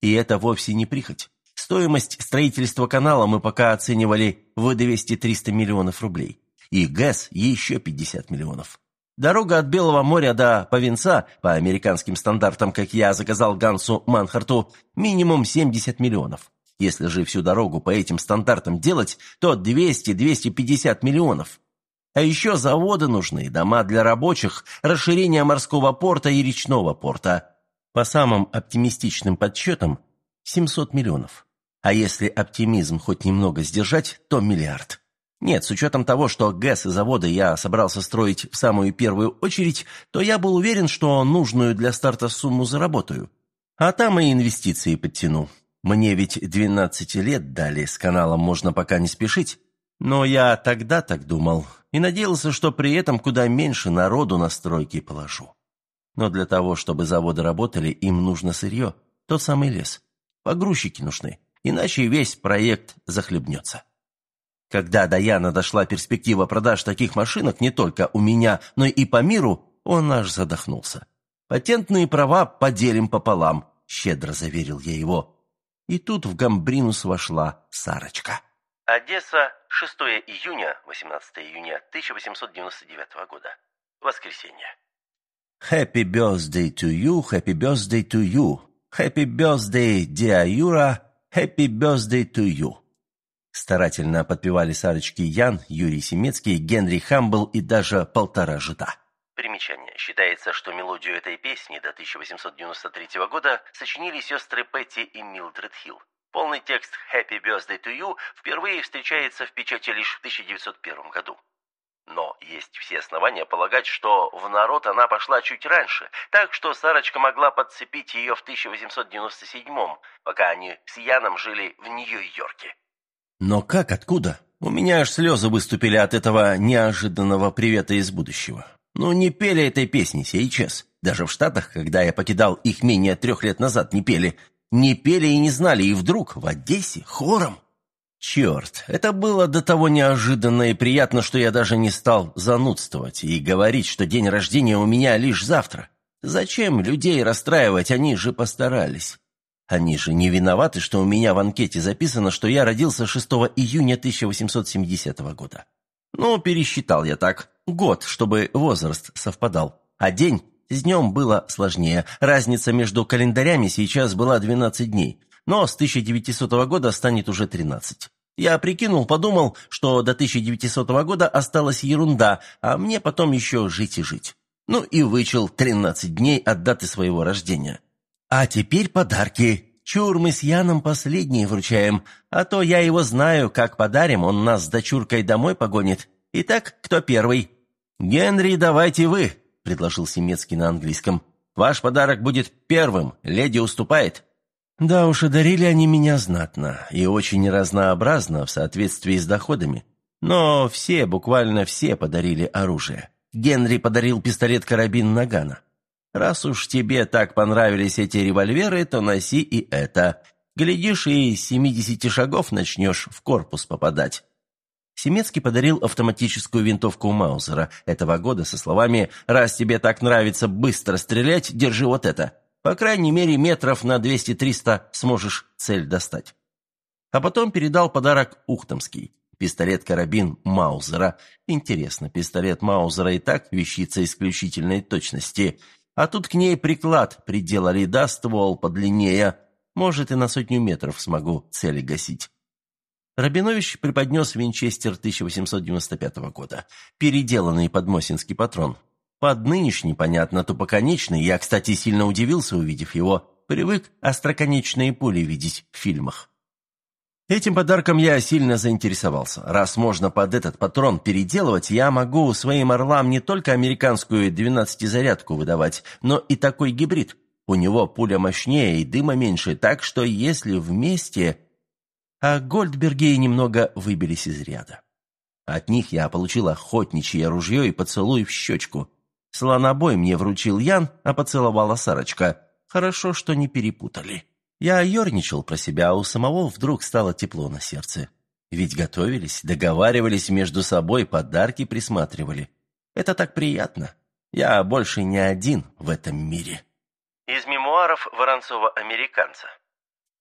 И это вовсе не прихоть. Стоимость строительства канала мы пока оценивали в 200-300 миллионов рублей. И ГЭС еще 50 миллионов. Дорога от Белого моря до Повинца, по американским стандартам, как я заказал Гансу Манхарту, минимум 70 миллионов. Если же всю дорогу по этим стандартам делать, то 200-250 миллионов. А еще заводы нужны, дома для рабочих, расширение морского порта и речного порта. По самым оптимистичным подсчетам, 700 миллионов. А если оптимизм хоть немного сдержать, то миллиард. Нет, с учетом того, что ГЭС и заводы я собрался строить в самую первую очередь, то я был уверен, что нужную для старта сумму заработаю. А там и инвестиции подтяну. Мне ведь 12 лет дали, с каналом можно пока не спешить. Но я тогда так думал и надеялся, что при этом куда меньше народу на стройки положу. Но для того, чтобы заводы работали, им нужно сырье, тот самый лес. Погрузчики нужны, иначе весь проект захлебнется. Когда до Яна дошла перспектива продаж таких машинок не только у меня, но и по миру, он аж задохнулся. «Патентные права поделим пополам», — щедро заверил я его. И тут в Гамбринус вошла Сарочка.
Одесса, 6 июня, 18 июня 1899 года. Воскресенье.
Happy birthday to you, happy birthday to you. Happy birthday, dear Юра, happy birthday to you. Старательно подпевали Сарочки Ян, Юрий Семецкий, Генри Хамбл и даже полтора жида.
Примечание. Считается, что мелодию этой песни до 1893 года сочинили сестры Петти и Милдред Хилл. Полный текст «Happy Birthday to You» впервые встречается в печати лишь в 1901 году. Но есть все основания полагать, что в народ она пошла чуть раньше, так что Сарочка могла подцепить ее в 1897-м, пока они с Яном жили в Нью-Йорке.
Но как, откуда? У меня аж слезы выступили от этого неожиданного привета из будущего. Ну, не пели этой песни сейчас. Даже в Штатах, когда я покидал их менее трех лет назад, не пели. Не пели и не знали, и вдруг в Одессе хором. Черт, это было до того неожиданно и приятно, что я даже не стал занудствовать и говорить, что день рождения у меня лишь завтра. Зачем людей расстраивать, они же постарались. Они же не виноваты, что у меня в анкете записано, что я родился 6 июня 1870 года. Ну, пересчитал я так. Год, чтобы возраст совпадал. А день с днем было сложнее. Разница между календарями сейчас была 12 дней но с 1900 года станет уже 13. Я прикинул, подумал, что до 1900 года осталась ерунда, а мне потом еще жить и жить. Ну и вычел 13 дней от даты своего рождения. А теперь подарки. Чур мы с Яном последние вручаем, а то я его знаю, как подарим, он нас с дочуркой домой погонит. Итак, кто первый? «Генри, давайте вы», — предложил Семецкий на английском. «Ваш подарок будет первым, леди уступает». Да уж, и дарили они меня знатно и очень разнообразно в соответствии с доходами. Но все, буквально все подарили оружие. Генри подарил пистолет-карабин Нагана. Раз уж тебе так понравились эти револьверы, то носи и это. Глядишь, и с семидесяти шагов начнешь в корпус попадать. Семецкий подарил автоматическую винтовку Маузера этого года со словами «Раз тебе так нравится быстро стрелять, держи вот это». По крайней мере, метров на 200-300 сможешь цель достать. А потом передал подарок Ухтомский. Пистолет-карабин Маузера. Интересно, пистолет Маузера и так вещица исключительной точности. А тут к ней приклад приделали, да, ствол подлиннее. Может, и на сотню метров смогу цели гасить. Рабинович преподнес винчестер 1895 года, переделанный под Мосинский патрон. Под нынешний, понятно, тупоконечный, я, кстати, сильно удивился, увидев его, привык остроконечные пули видеть в фильмах. Этим подарком я сильно заинтересовался. Раз можно под этот патрон переделывать, я могу своим орлам не только американскую 12-зарядку выдавать, но и такой гибрид. У него пуля мощнее и дыма меньше, так что если вместе... А Гольдберги немного выбились из ряда. От них я получил охотничье ружье и поцелуй в щечку. Слонобой мне вручил Ян, а поцеловала Сарочка. Хорошо, что не перепутали. Я ерничал про себя, а у самого вдруг стало тепло на сердце. Ведь готовились, договаривались между собой, подарки присматривали. Это так приятно. Я больше не один в этом мире.
Из мемуаров Воронцова-американца.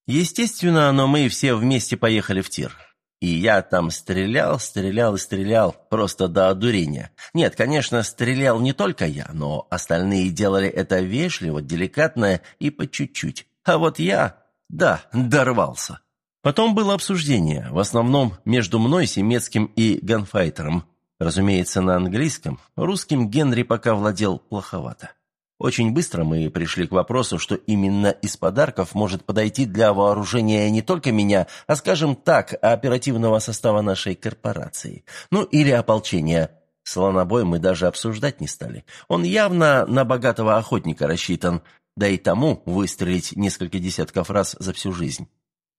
Естественно, но мы все вместе поехали в тир. И я там стрелял, стрелял и стрелял, просто до одурения. Нет, конечно, стрелял не только я, но остальные делали это вежливо, деликатно и по чуть-чуть. А вот я, да, дорвался. Потом было обсуждение, в основном между мной, Семецким и ганфайтером. Разумеется, на английском. Русским Генри пока владел плоховато. Очень быстро мы пришли к вопросу, что именно из подарков может подойти для вооружения не только меня, а, скажем так, оперативного состава нашей корпорации. Ну, или ополчения. Слонобой мы даже обсуждать не стали. Он явно на богатого охотника рассчитан, да и тому выстрелить несколько десятков раз за всю жизнь.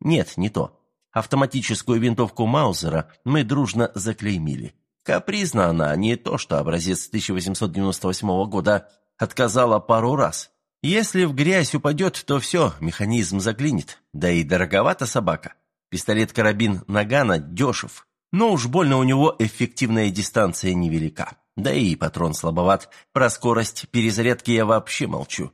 Нет, не то. Автоматическую винтовку Маузера мы дружно заклеймили. Капризна она, не то что образец 1898 года, Отказала пару раз. Если в грязь упадет, то все, механизм заклинит. Да и дороговата собака. Пистолет-карабин Нагана дешев. Но уж больно у него эффективная дистанция невелика. Да и патрон слабоват. Про скорость перезарядки я вообще молчу.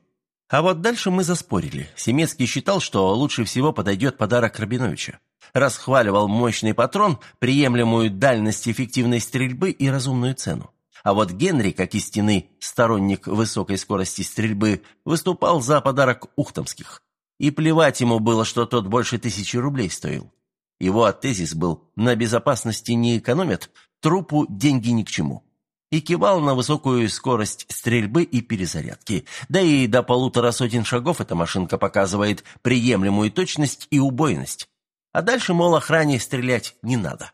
А вот дальше мы заспорили. Семецкий считал, что лучше всего подойдет подарок Рабиновича. Расхваливал мощный патрон, приемлемую дальность эффективной стрельбы и разумную цену. А вот Генри, как истинный сторонник высокой скорости стрельбы, выступал за подарок ухтомских. И плевать ему было, что тот больше тысячи рублей стоил. Его тезис был «на безопасности не экономят, трупу деньги ни к чему». И кивал на высокую скорость стрельбы и перезарядки. Да и до полутора сотен шагов эта машинка показывает приемлемую точность и убойность. А дальше, мол, охране стрелять не надо.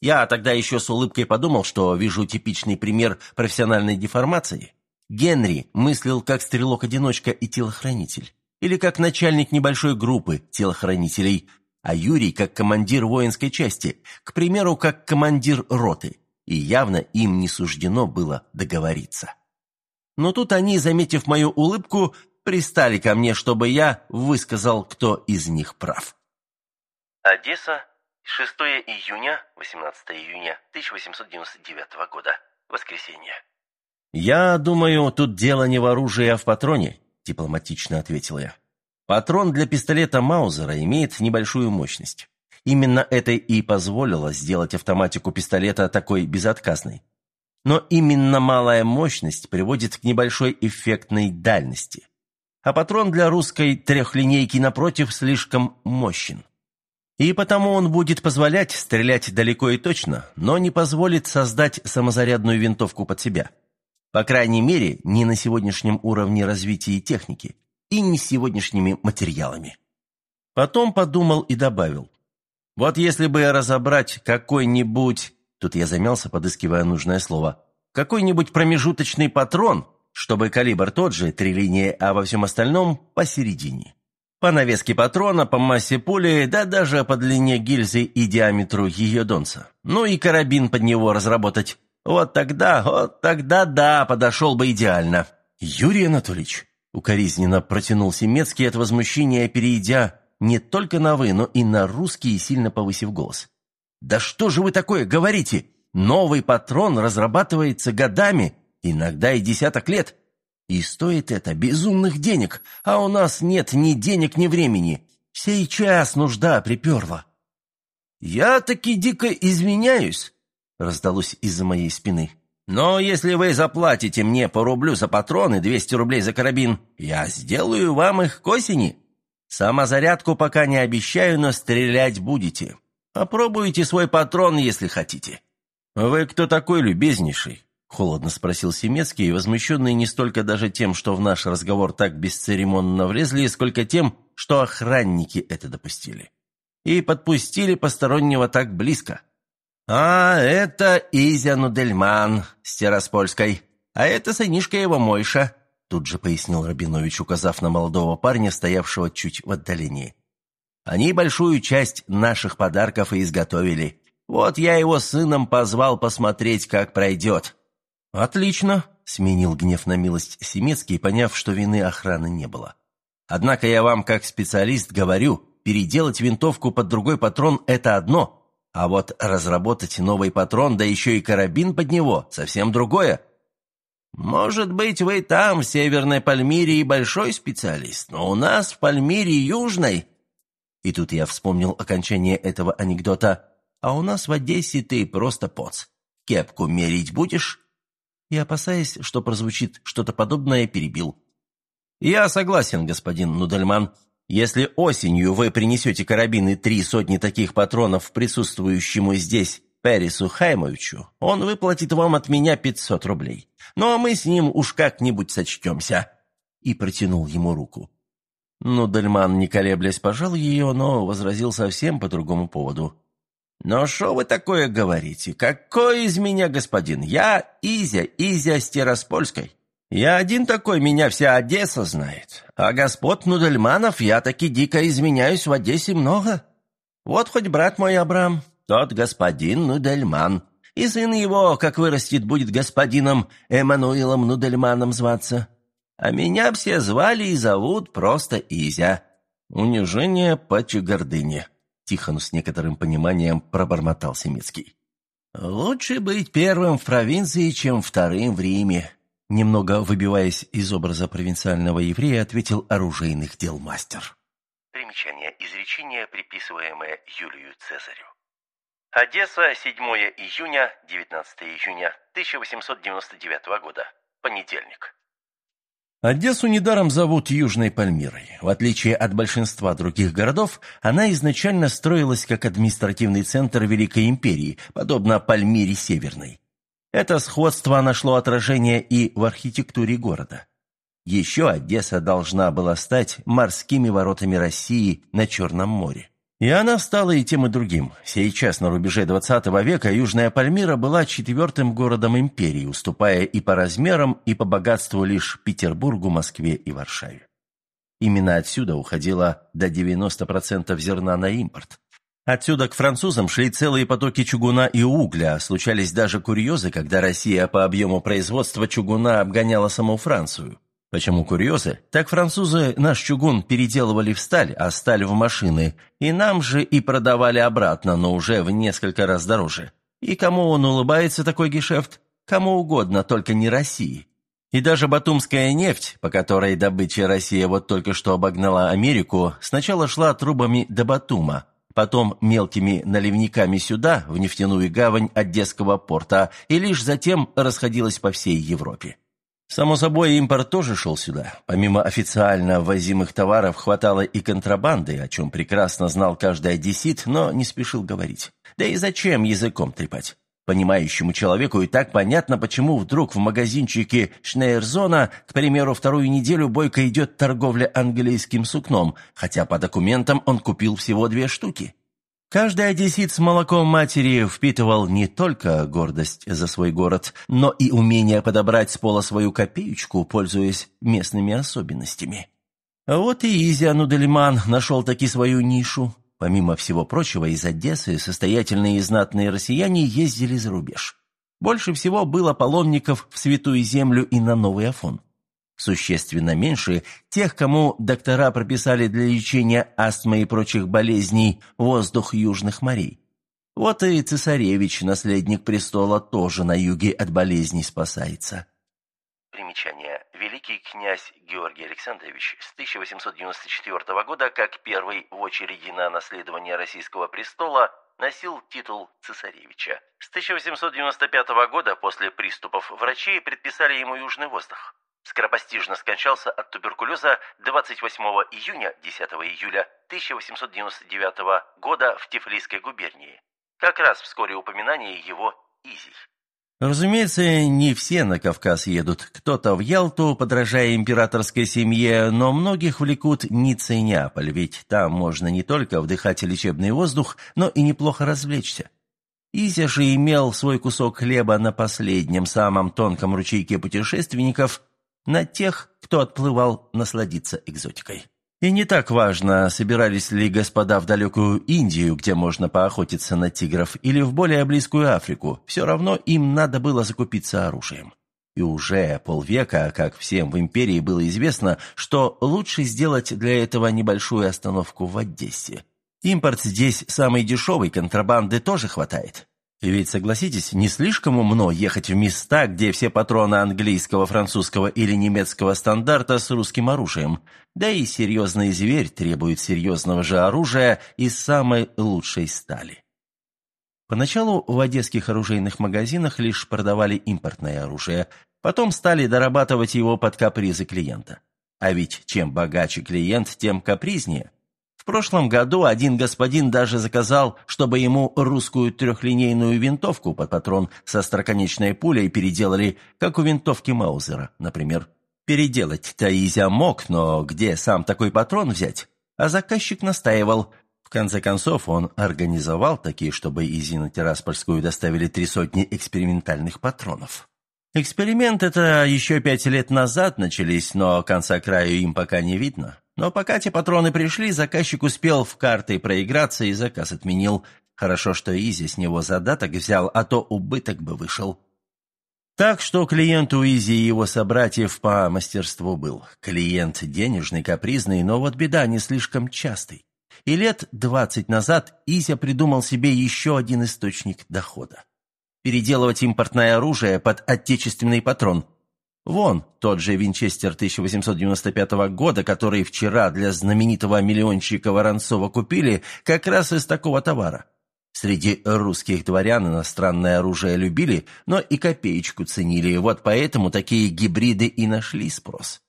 Я тогда еще с улыбкой подумал, что вижу типичный пример профессиональной деформации. Генри мыслил как стрелок-одиночка и телохранитель. Или как начальник небольшой группы телохранителей, а Юрий как командир воинской части, к примеру, как командир роты. И явно им не суждено было договориться. Но тут они, заметив мою улыбку, пристали ко мне, чтобы я высказал, кто из них прав.
Одесса, 6 июня, 18 июня 1899 года. Воскресенье.
«Я думаю, тут дело не в оружии, а в патроне», – дипломатично ответил я. «Патрон для пистолета Маузера имеет небольшую мощность. Именно это и позволило сделать автоматику пистолета такой безотказной. Но именно малая мощность приводит к небольшой эффектной дальности. А патрон для русской трехлинейки, напротив, слишком мощен. И потому он будет позволять стрелять далеко и точно, но не позволит создать самозарядную винтовку под себя. По крайней мере, не на сегодняшнем уровне развития техники и не сегодняшними материалами. Потом подумал и добавил. Вот если бы разобрать какой-нибудь... Тут я замялся, подыскивая нужное слово. Какой-нибудь промежуточный патрон, чтобы калибр тот же, три линии, а во всем остальном посередине. По навеске патрона, по массе пули, да даже по длине гильзы и диаметру ее донца. Ну и карабин под него разработать. Вот тогда, вот тогда да, подошел бы идеально. Юрий Анатольевич, укоризненно протянул Семецкий от возмущения, перейдя не только на «вы», но и на русский, сильно повысив голос. «Да что же вы такое говорите? Новый патрон разрабатывается годами, иногда и десяток лет. И стоит это безумных денег, а у нас нет ни денег, ни времени. Сейчас нужда приперла. «Я таки дико извиняюсь», — раздалось из-за моей спины. «Но если вы заплатите мне по рублю за патроны, 200 рублей за карабин, я сделаю вам их к осени. Самозарядку пока не обещаю, но стрелять будете. Попробуйте свой патрон, если хотите». «Вы кто такой, любезнейший?» — холодно спросил Семецкий, возмущенный не столько даже тем, что в наш разговор так бесцеремонно влезли, сколько тем, что охранники это допустили. И подпустили постороннего так близко. «А, это Изя Нудельман с Тераспольской, а это сынишка его Мойша», тут же пояснил Рабинович, указав на молодого парня, стоявшего чуть в отдалении. «Они большую часть наших подарков и изготовили. Вот я его сыном позвал посмотреть, как пройдет». «Отлично», — сменил гнев на милость Семецкий, поняв, что вины охраны не было. «Однако я вам, как специалист, говорю, переделать винтовку под другой патрон — это одно, а вот разработать новый патрон, да еще и карабин под него — совсем другое. Может быть, вы там, в Северной Пальмире, и большой специалист, но у нас в Пальмире Южной...» И тут я вспомнил окончание этого анекдота. «А у нас в Одессе ты просто поц. Кепку мерить будешь?» И, опасаясь, что прозвучит что-то подобное, перебил. «Я согласен, господин Нудельман. Если осенью вы принесете карабины три сотни таких патронов присутствующему здесь Перису Хаймовичу, он выплатит вам от меня пятьсот рублей. Ну а мы с ним уж как-нибудь сочтемся». И протянул ему руку. Нудельман, не колеблясь, пожал ее, но возразил совсем по другому поводу. «Но что вы такое говорите? Какой из меня господин? Я Изя, Изя Стероспольской. Я один такой, меня вся Одесса знает. А господ Нудельманов я таки дико изменяюсь в Одессе много. Вот хоть брат мой Абрам, тот господин Нудельман. И сын его, как вырастет, будет господином Эммануилом Нудельманом зваться. А меня все звали и зовут просто Изя. Унижение паче гордыни». Тихону с некоторым пониманием пробормотал Семецкий. «Лучше быть первым в провинции, чем вторым в Риме», немного выбиваясь из образа провинциального еврея, ответил оружейных дел мастер.
Примечание изречения, приписываемое Юлию Цезарю. Одесса, 7 июня, 19 июня 1899 года. Понедельник.
Одессу недаром зовут Южной Пальмирой. В отличие от большинства других городов, она изначально строилась как административный центр Великой Империи, подобно Пальмире Северной. Это сходство нашло отражение и в архитектуре города. Еще Одесса должна была стать морскими воротами России на Черном море. И она стала и тем, и другим. Сейчас, на рубеже XX века, Южная Пальмира была четвертым городом империи, уступая и по размерам, и по богатству лишь Петербургу, Москве и Варшаве. Именно отсюда уходило до 90% зерна на импорт. Отсюда к французам шли целые потоки чугуна и угля, случались даже курьезы, когда Россия по объему производства чугуна обгоняла саму Францию. Почему курьезы? Так французы наш чугун переделывали в сталь, а сталь в машины, и нам же и продавали обратно, но уже в несколько раз дороже. И кому он улыбается, такой гешефт? Кому угодно, только не России. И даже батумская нефть, по которой добыча Россия вот только что обогнала Америку, сначала шла трубами до Батума, потом мелкими наливниками сюда, в нефтяную гавань Одесского порта, и лишь затем расходилась по всей Европе. Само собой, импорт тоже шел сюда. Помимо официально ввозимых товаров, хватало и контрабанды, о чем прекрасно знал каждый одессит, но не спешил говорить. Да и зачем языком трепать? Понимающему человеку и так понятно, почему вдруг в магазинчике Шнейрзона, к примеру, вторую неделю бойко идет торговля английским сукном, хотя по документам он купил всего две штуки. Каждый одессит молоком матери впитывал не только гордость за свой город, но и умение подобрать с пола свою копеечку, пользуясь местными особенностями. Вот и Изя Нудельман нашел таки свою нишу. Помимо всего прочего, из Одессы состоятельные и знатные россияне ездили за рубеж. Больше всего было паломников в Святую Землю и на Новый Афон существенно меньше тех, кому доктора прописали для лечения астмы и прочих болезней воздух южных морей. Вот и цесаревич, наследник престола, тоже на юге от болезней спасается.
Примечание. Великий князь Георгий Александрович с 1894 года, как первый в очереди на наследование российского престола, носил титул цесаревича. С 1895 года после приступов врачи предписали ему южный воздух скоропостижно скончался от туберкулеза 28 июня 10 июля 1899 года в Тифлисской губернии. Как раз вскоре упоминание его Изий.
Разумеется, не все на Кавказ едут. Кто-то в Ялту, подражая императорской семье, но многих влекут Ницца и Неаполь, ведь там можно не только вдыхать лечебный воздух, но и неплохо развлечься. Изя же имел свой кусок хлеба на последнем, самом тонком ручейке путешественников, на тех, кто отплывал насладиться экзотикой. И не так важно, собирались ли господа в далекую Индию, где можно поохотиться на тигров, или в более близкую Африку, все равно им надо было закупиться оружием. И уже полвека, как всем в империи было известно, что лучше сделать для этого небольшую остановку в Одессе. Импорт здесь самый дешевый, контрабанды тоже хватает. И ведь, согласитесь, не слишком умно ехать в места, где все патроны английского, французского или немецкого стандарта с русским оружием. Да и серьезный зверь требует серьезного же оружия из самой лучшей стали. Поначалу в одесских оружейных магазинах лишь продавали импортное оружие, потом стали дорабатывать его под капризы клиента. А ведь чем богаче клиент, тем капризнее – прошлом году один господин даже заказал, чтобы ему русскую трехлинейную винтовку под патрон со строконечной пулей переделали, как у винтовки Маузера, например. Переделать-то Изя мог, но где сам такой патрон взять? А заказчик настаивал. В конце концов, он организовал такие, чтобы Изи на Тираспольскую доставили три сотни экспериментальных патронов. Эксперимент это еще пять лет назад начались, но конца краю им пока не видно. Но пока те патроны пришли, заказчик успел в карты проиграться и заказ отменил. Хорошо, что Изи с него задаток взял, а то убыток бы вышел. Так что клиент у Изи и его собратьев по мастерству был. Клиент денежный, капризный, но вот беда не слишком частый. И лет двадцать назад Изя придумал себе еще один источник дохода. Переделывать импортное оружие под отечественный патрон – Вон, тот же Винчестер 1895 года, который вчера для знаменитого миллионщика Воронцова купили, как раз из такого товара. Среди русских дворян иностранное оружие любили, но и копеечку ценили, вот поэтому такие гибриды и нашли спрос.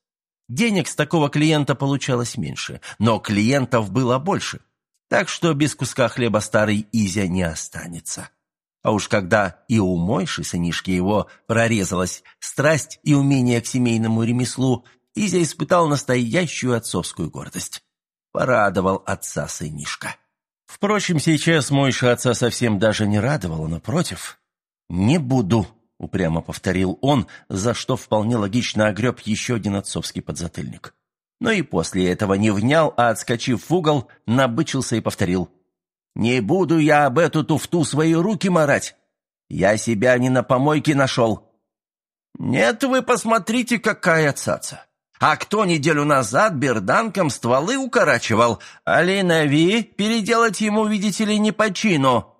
Денег с такого клиента получалось меньше, но клиентов было больше, так что без куска хлеба старый Изя не останется. А уж когда и у Мойши, сынишки его, прорезалась страсть и умение к семейному ремеслу, Изя испытал настоящую отцовскую гордость. Порадовал отца сынишка. Впрочем, сейчас Мойша отца совсем даже не радовала, напротив. «Не буду», — упрямо повторил он, за что вполне логично огреб еще один отцовский подзатыльник. Но и после этого не внял, а, отскочив в угол, набычился и повторил. «Не буду я об эту туфту свои руки марать. Я себя не на помойке нашел». «Нет, вы посмотрите, какая цаца! А кто неделю назад берданком стволы укорачивал? Ви переделать ему, видите ли, не по чину».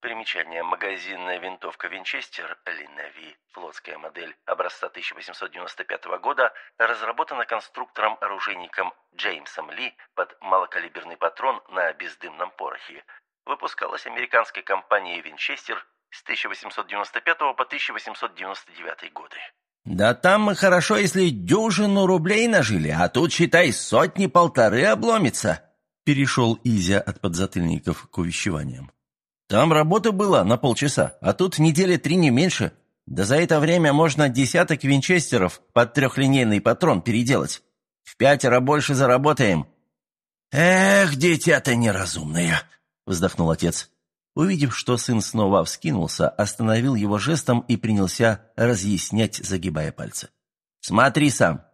Примечание. Магазинная винтовка «Винчестер» Линнави, флотская модель образца 1895 года, разработана конструктором-оружейником Джеймсом Ли под малокалиберный патрон на бездымном порохе. Выпускалась американской компанией «Винчестер» с 1895 по 1899 годы.
«Да там мы хорошо, если дюжину рублей нажили, а тут, считай, сотни-полторы обломится», перешел Изя от подзатыльников к увещеваниям. «Там работы было на полчаса, а тут недели три не меньше. Да за это время можно десяток винчестеров под трехлинейный патрон переделать. В пятеро больше заработаем». «Эх, дитя-то неразумное!» — вздохнул отец. Увидев, что сын снова вскинулся, остановил его жестом и принялся разъяснять, загибая пальцы. «Смотри сам.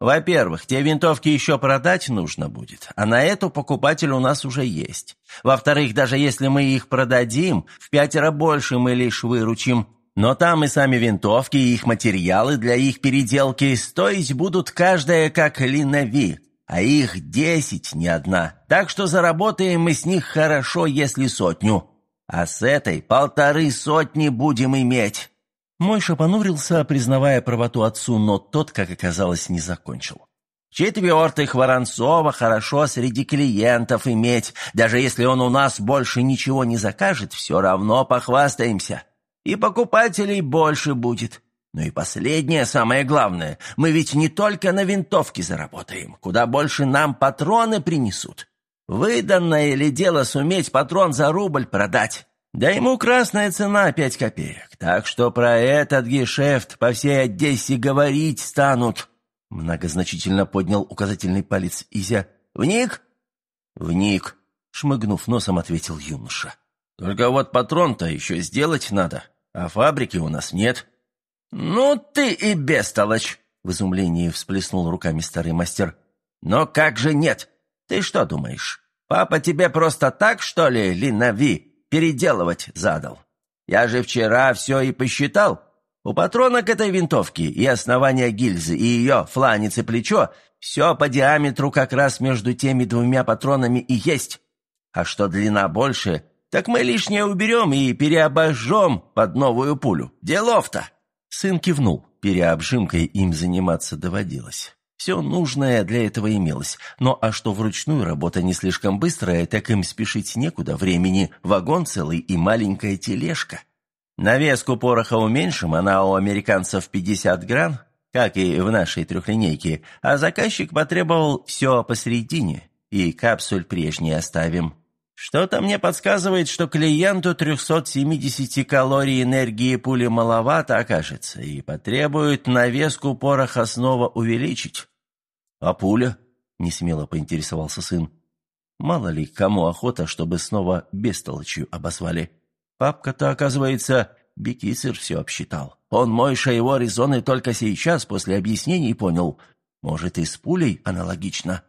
Во-первых, те винтовки еще продать нужно будет, а на эту покупатель у нас уже есть. Во-вторых, даже если мы их продадим, в пятеро больше мы лишь выручим. Но там и сами винтовки, и их материалы для их переделки стоить будут каждая как линови, а их десять, не одна. Так что заработаем мы с них хорошо, если сотню а с этой полторы сотни будем иметь». Мойша понурился, признавая правоту отцу, но тот, как оказалось, не закончил. «В-четвертых, Воронцова хорошо среди клиентов иметь. Даже если он у нас больше ничего не закажет, все равно похвастаемся. И покупателей больше будет. Ну и последнее, самое главное, мы ведь не только на винтовке заработаем, куда больше нам патроны принесут. Выданное ли дело суметь патрон за рубль продать? Да ему красная цена пять копеек, так что про этот гешефт по всей Одессе говорить станут. Многозначительно поднял указательный палец Изя. «Вник?» «Вник», — шмыгнув носом, ответил юноша. «Только вот патрон-то еще сделать надо, а фабрики у нас нет». «Ну ты и бестолочь!» — в изумлении всплеснул руками старый мастер. «Но как же нет? Ты что думаешь, папа тебе просто так, что ли, Линави, переделывать задал? Я же вчера все и посчитал. У патрона к этой винтовке и основание гильзы, и ее фланец и плечо все по диаметру как раз между теми двумя патронами и есть. А что длина больше, так мы лишнее уберем и переобожжем под новую пулю. Делов-то!» Сын кивнул. Переобжимкой им заниматься доводилось. Все нужное для этого имелось. Но а что вручную работа не слишком быстрая, так им спешить некуда. Времени вагон целый и маленькая тележка. Навеску пороха уменьшим, она у американцев 50 грамм, как и в нашей трехлинейке, а заказчик потребовал все посередине, и капсуль прежней оставим. Что-то мне подсказывает, что клиенту 370 калорий энергии пули маловато окажется и потребует навеску пороха снова увеличить. «А пуля?» — несмело поинтересовался сын. «Мало ли, кому охота, чтобы снова бестолочью обозвали. Папка-то, оказывается, Бекисер все обсчитал. Он, Мойша, его резоны только сейчас, после объяснений, понял. Может, и с пулей аналогично?»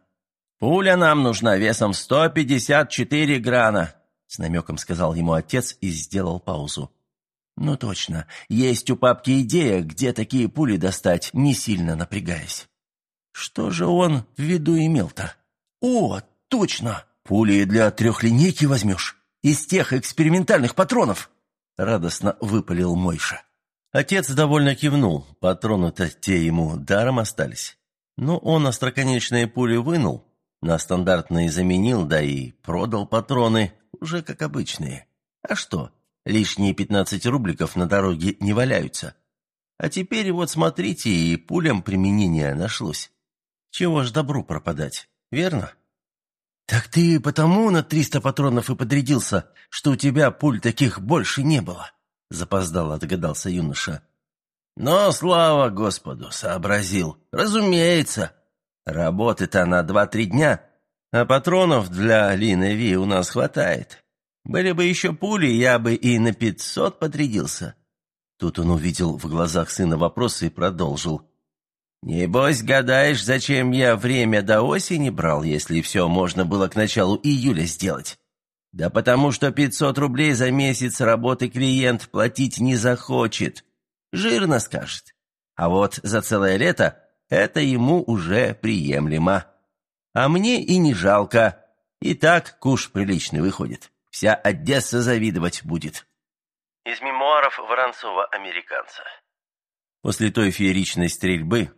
«Пуля нам нужна весом 154 грана», — с намеком сказал ему отец и сделал паузу. «Ну точно, есть у папки идея, где такие пули достать, не сильно напрягаясь». Что же он в виду имел-то? О, точно! Пули для трехлинейки возьмешь. Из тех экспериментальных патронов. Радостно выпалил Мойша. Отец довольно кивнул. Патроны-то те ему даром остались. Но он остроконечные пули вынул, на стандартные заменил, да и продал патроны, уже как обычные. А что, лишние пятнадцать рубликов на дороге не валяются. А теперь вот смотрите, и пулям применение нашлось. Чего ж добру пропадать, верно? Так ты потому на триста патронов и подрядился, что у тебя пуль таких больше не было, запоздало догадался юноша. Но, слава Господу, сообразил. Разумеется. Работы-то на два-три дня.
А патронов для Лины Ви у нас хватает. Были бы еще пули, я бы и на пятьсот подрядился».
Тут он увидел в глазах сына вопросы и продолжил.
«Небось, гадаешь, зачем я время до осени брал, если все можно было к началу июля сделать? Да потому что 500 рублей за месяц работы клиент платить не захочет. Жирно скажет. А вот за целое лето это ему уже приемлемо. А мне и не жалко. И так куш приличный выходит. Вся Одесса завидовать будет».
Из мемуаров Воронцова-американца.
После той фееричной стрельбы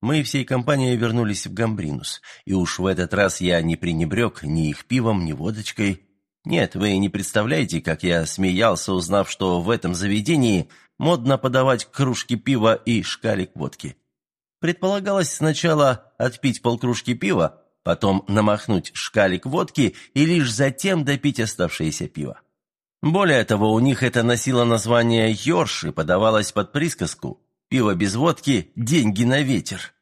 мы всей компанией вернулись в Гамбринус, и уж в этот раз я не пренебрег ни их пивом, ни водочкой. Нет, вы не представляете, как я смеялся, узнав, что в этом заведении модно подавать кружки пива и шкалик водки. Предполагалось сначала отпить полкружки пива, потом намахнуть шкалик водки и лишь затем допить оставшееся пиво. Более того, у них это носило название «Йорш» и подавалось под присказку «Пиво без водки, деньги на ветер».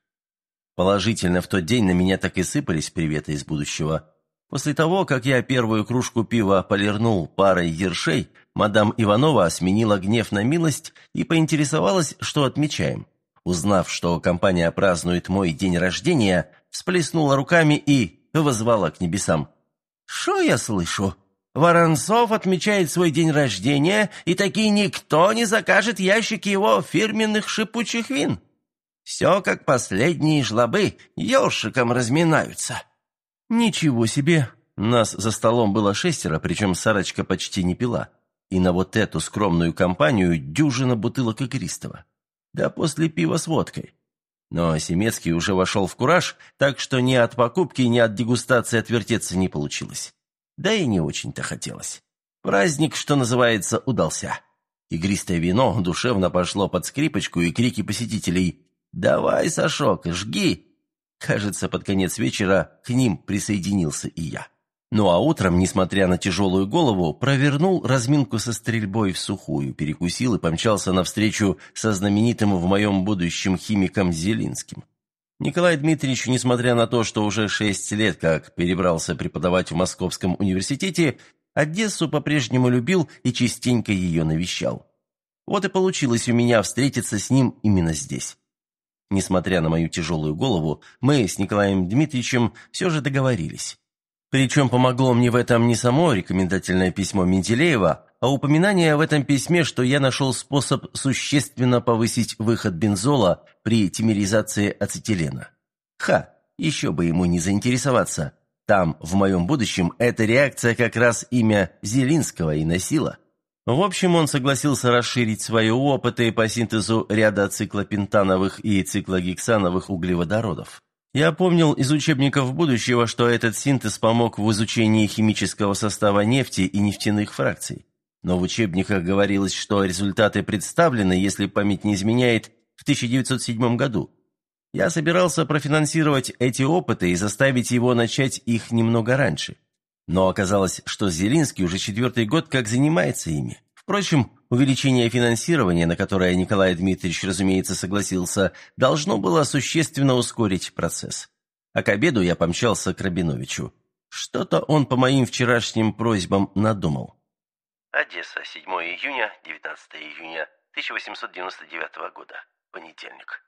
Положительно, в тот день на меня так и сыпались приветы из будущего. После того, как я первую кружку пива полирнул парой ершей, мадам Иванова сменила гнев на милость и поинтересовалась, что отмечаем. Узнав, что компания празднует мой день рождения, всплеснула руками и возвала к небесам. «Что я слышу? Воронцов отмечает свой день рождения, и таки никто не закажет ящики его фирменных шипучих вин. Все как последние жлобы, ёршиком разминаются». «Ничего себе! Нас за столом было шестеро, причем Сарочка почти не пила. И на вот эту скромную компанию дюжина бутылок игристого. Да после пива с водкой. Но Семецкий уже вошел в кураж, так что ни от покупки, ни от дегустации отвертеться не получилось. Да и не очень-то хотелось. Праздник, что называется, удался. Игристое вино душевно пошло под скрипочку и крики посетителей «Давай, Сашок, жги!» Кажется, под конец вечера к ним присоединился и я. Ну а утром, несмотря на тяжелую голову, провернул разминку со стрельбой в сухую, перекусил и помчался навстречу со знаменитым в моем будущем химиком Зелинским. Николай Дмитриевич, несмотря на то, что уже шесть лет как перебрался преподавать в Московском университете, Одессу по-прежнему любил и частенько ее навещал. Вот и получилось у меня встретиться с ним именно здесь. Несмотря на мою тяжелую голову, мы с Николаем Дмитриевичем все же договорились. Причем помогло мне в этом не само рекомендательное письмо Менделеева, а упоминание в этом письме, что я нашел способ существенно повысить выход бензола при тимеризации ацетилена. Ха, еще бы ему не заинтересоваться. Там, в моем будущем, эта реакция как раз имя Зелинского и носила. В общем, он согласился расширить свои опыты по синтезу ряда циклопентановых и циклогексановых углеводородов. Я помнил из учебников будущего, что этот синтез помог в изучении химического состава нефти и нефтяных фракций. Но в учебниках говорилось, что результаты представлены, если память не изменяет, в 1907 году. Я собирался профинансировать эти опыты и заставить его начать их немного раньше. Но оказалось, что Зелинский уже четвертый год как занимается ими. Впрочем, увеличение финансирования, на которое Николай Дмитриевич, разумеется, согласился, должно было существенно ускорить процесс. А к обеду я помчался к Рабиновичу. Что-то он по моим вчерашним просьбам надумал.
Одесса, 7 июня, 19 июня 1899 года. Понедельник.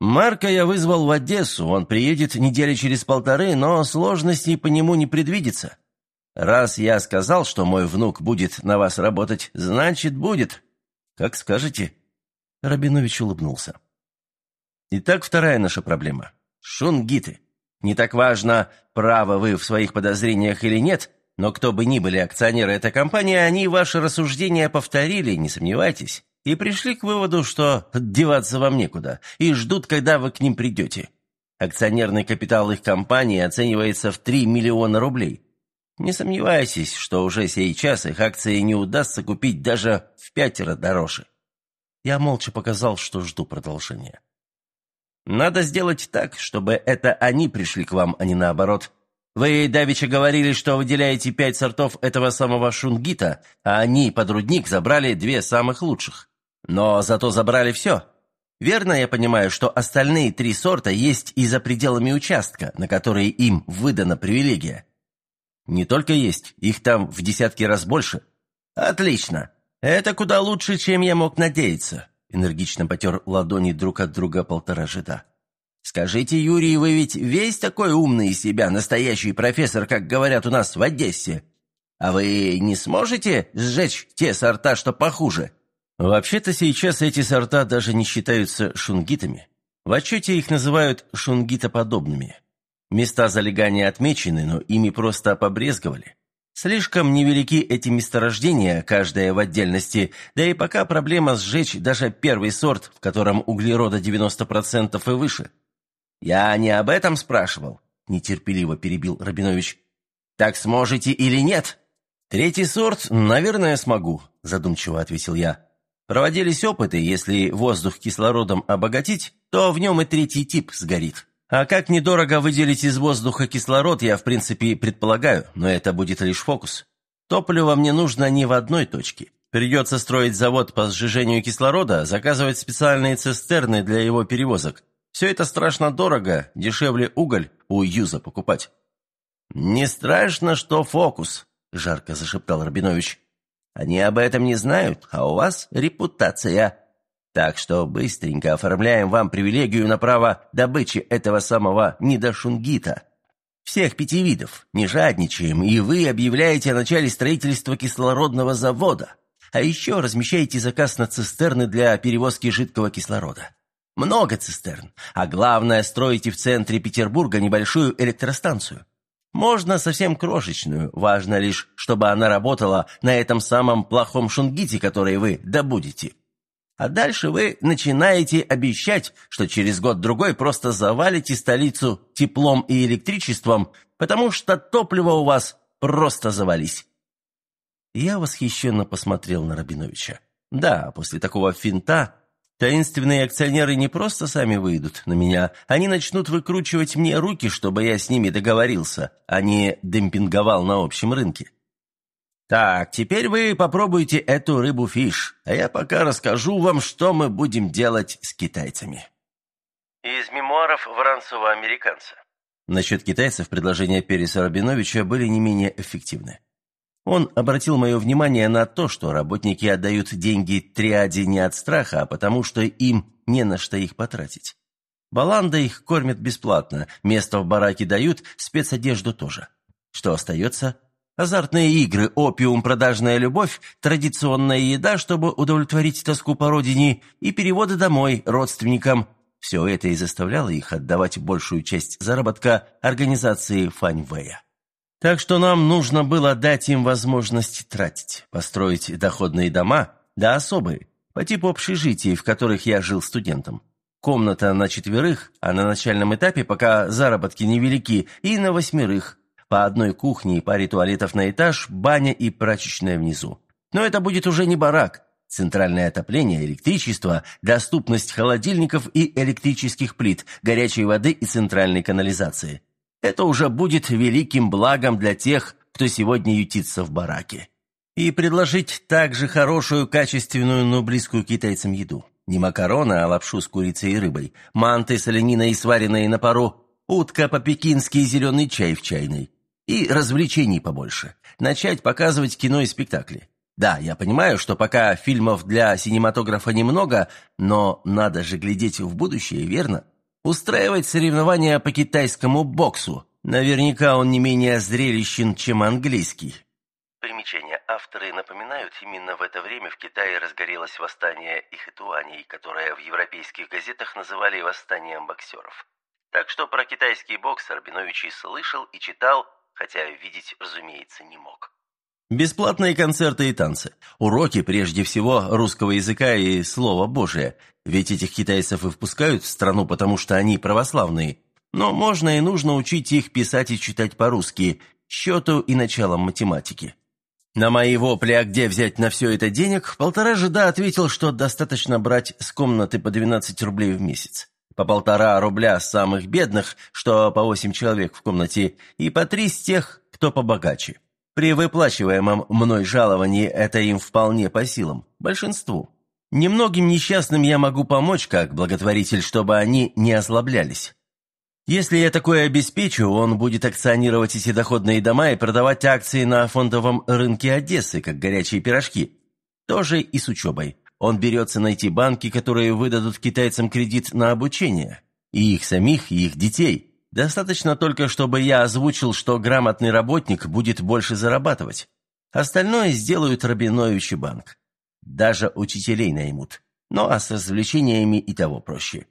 Марка я вызвал в Одессу, он приедет недели через полторы, но сложностей по нему не предвидится. Раз я сказал, что мой внук будет на вас работать, значит, будет. Как скажете. Рабинович улыбнулся. Итак, вторая наша проблема. Шунгиты. Не так важно, правы вы в своих подозрениях или нет, но кто бы ни были акционеры этой компании, они ваши рассуждения повторили, не сомневайтесь, и пришли к выводу, что деваться вам некуда, и ждут, когда вы к ним придете. Акционерный капитал их компании оценивается в 3 миллиона рублей. Не сомневайтесь, что уже сейчас их акции не удастся купить даже в пятеро дороже. Я молча показал, что жду продолжения. Надо сделать так, чтобы это они пришли к вам, а не наоборот. Вы давеча говорили, что выделяете пять сортов этого самого шунгита, а они под рудник забрали две самых лучших. Но зато забрали все.
Верно я понимаю, что остальные три сорта есть и за пределами участка, на который им выдана привилегия? Не только есть, их там в десятки раз больше. Отлично. Это куда лучше, чем я мог надеяться. Энергично потер ладони друг от друга полтора жида. «Скажите, Юрий, вы ведь весь такой умный из себя, настоящий профессор, как говорят у нас в Одессе. А вы не сможете сжечь те сорта, что похуже?» Вообще-то сейчас эти сорта даже не считаются шунгитами. В отчете их называют шунгитоподобными. Места залегания отмечены, но ими просто побрезговали. Слишком невелики эти месторождения, каждое в отдельности, да и пока проблема сжечь даже первый сорт, в котором углерода 90% и выше. «Я не об этом спрашивал», – нетерпеливо перебил Рабинович. «Так сможете или нет?» «Третий сорт, наверное, смогу», – задумчиво ответил я. Проводились опыты, если воздух кислородом обогатить, то в нем и третий тип сгорит. А как недорого выделить из воздуха кислород, я в принципе предполагаю, но это будет лишь фокус. Топливо мне нужно не в одной точке. Придется строить завод по сжижению кислорода, заказывать специальные цистерны для его перевозок. Все это страшно дорого, дешевле уголь у Юза покупать. «Не страшно, что фокус», – жарко зашептал Рабинович. Они об этом не знают, а у вас репутация. Так что быстренько оформляем вам привилегию на право добычи этого самого недошунгита. Всех пяти видов, не жадничаем, и вы объявляете о начале строительства кислородного завода. А еще размещаете заказ на цистерны для перевозки жидкого кислорода. Много цистерн, а главное, строите в центре Петербурга небольшую электростанцию. Можно совсем крошечную, важно лишь, чтобы она работала на этом самом плохом шунгите, который вы добудете. А дальше вы начинаете обещать, что через год-другой просто завалите столицу теплом и электричеством, потому что топливо у вас просто завались. Я восхищенно посмотрел на Рабиновича. Да, после такого финта Таинственные акционеры не просто сами выйдут на меня, они начнут выкручивать мне руки, чтобы я с ними договорился, а не демпинговал на общем рынке. Так, теперь вы попробуйте эту рыбу-фиш, а я пока расскажу вам, что мы будем делать с китайцами.
Из мемуаров Воронцова-американца.
Насчет китайцев предложения Переса Рабиновича были не менее эффективны. Он обратил мое внимание на то, что работники отдают деньги триаде не от страха, а потому что им не на что их потратить. Баланда их кормят бесплатно, место в бараке дают, спецодежду тоже. Что остается? Азартные игры, опиум, продажная любовь, традиционная еда, чтобы удовлетворить тоску по родине, и переводы домой родственникам. Все это и заставляло их отдавать большую часть заработка организации Фаньвэя. Так что нам нужно было дать им возможность тратить, построить доходные дома, да особые, по типу общежитий, в которых я жил студентом. Комната на четверых, а на начальном этапе, пока заработки невелики, и на восьмерых. По одной кухне и паре туалетов на этаж, баня и прачечная внизу. Но это будет уже не барак. Центральное отопление, электричество, доступность холодильников и электрических плит, горячей воды и центральной канализации – это уже будет великим благом для тех, кто сегодня ютится в бараке. И предложить также хорошую, качественную, но близкую китайцам еду. Не макароны, а лапшу с курицей и рыбой, манты с олениной, сваренные на пару, утка по-пекински и зеленый чай в чайной. И развлечений побольше. Начать показывать кино и спектакли. Да, я понимаю, что пока фильмов для синематографа немного, но надо же глядеть в будущее, верно? устраивать соревнования по китайскому боксу. Наверняка он не менее зрелищен, чем английский.
Примечание. Авторы напоминают, именно в это время в Китае разгорелось восстание ихэтуаней, которое в европейских газетах называли «восстанием боксеров». Так что про китайский бокс Рабинович и слышал, и читал, хотя видеть, разумеется, не мог.
Бесплатные концерты и танцы. Уроки, прежде всего, русского языка и слова Божия. Ведь этих китайцев и впускают в страну, потому что они православные. Но можно и нужно учить их писать и читать по-русски, счету и началам математики. На мои вопли, а где взять на все это денег, полтора жида ответил, что достаточно брать с комнаты по 12 рублей в месяц. По полтора рубля с самых бедных, что по восемь человек в комнате, и по три с тех, кто побогаче. При выплачиваемом мной жаловании это им вполне по силам, большинству. Немногим несчастным я могу помочь как благотворитель, чтобы они не озлоблялись. Если я такое обеспечу, он будет акционировать эти доходные дома и продавать акции на фондовом рынке Одессы, как горячие пирожки. Тоже и с учебой. Он берется найти банки, которые выдадут китайцам кредит на обучение. И их самих, и их детей. Достаточно только, чтобы я озвучил, что грамотный работник будет больше зарабатывать. Остальное сделают Рабинович банк. Даже учителей наймут. Ну а с развлечениями и того проще.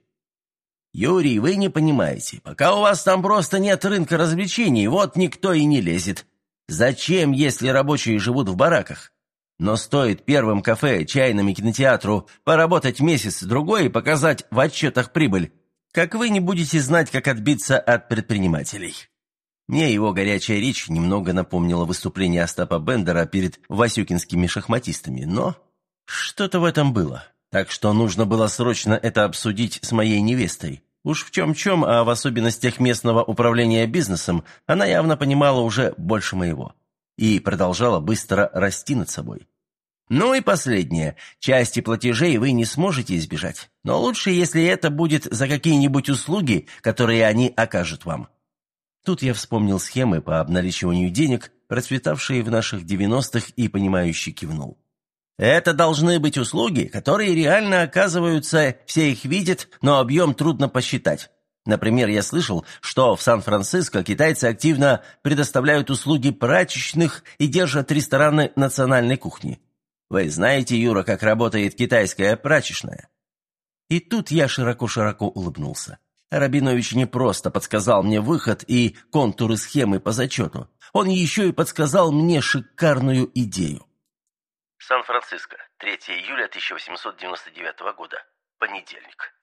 «Юрий, вы не понимаете. Пока у вас там просто нет рынка развлечений, вот никто и не лезет. Зачем, если рабочие живут в бараках? Но стоит первым кафе, чайным и кинотеатру поработать месяц-другой и показать в отчетах прибыль, как вы не будете знать, как отбиться от предпринимателей». Мне его горячая речь немного напомнила выступление Остапа Бендера перед васюкинскими шахматистами, но что-то в этом было. Так что нужно было срочно это обсудить с моей невестой. Уж в чем-чем, а в особенностях местного управления бизнесом, она явно понимала уже больше моего. И продолжала быстро расти над собой. Ну и последнее. Части платежей вы не сможете избежать. Но лучше, если это будет за какие-нибудь услуги, которые они окажут вам. Тут я вспомнил схемы по обналичиванию денег, процветавшие в наших 90-х, и понимающе кивнул. Это должны быть услуги, которые реально оказываются, все их видят, но объем трудно посчитать. Например, я слышал, что в Сан-Франциско китайцы активно предоставляют услуги прачечных и держат рестораны национальной кухни. Вы знаете, Юра, как работает китайская прачечная?» И тут я широко-широко улыбнулся. Рабинович не просто подсказал мне выход и контуры схемы по зачету. Он еще и подсказал мне шикарную идею.
Сан-Франциско, 3 июля 1899 года, понедельник.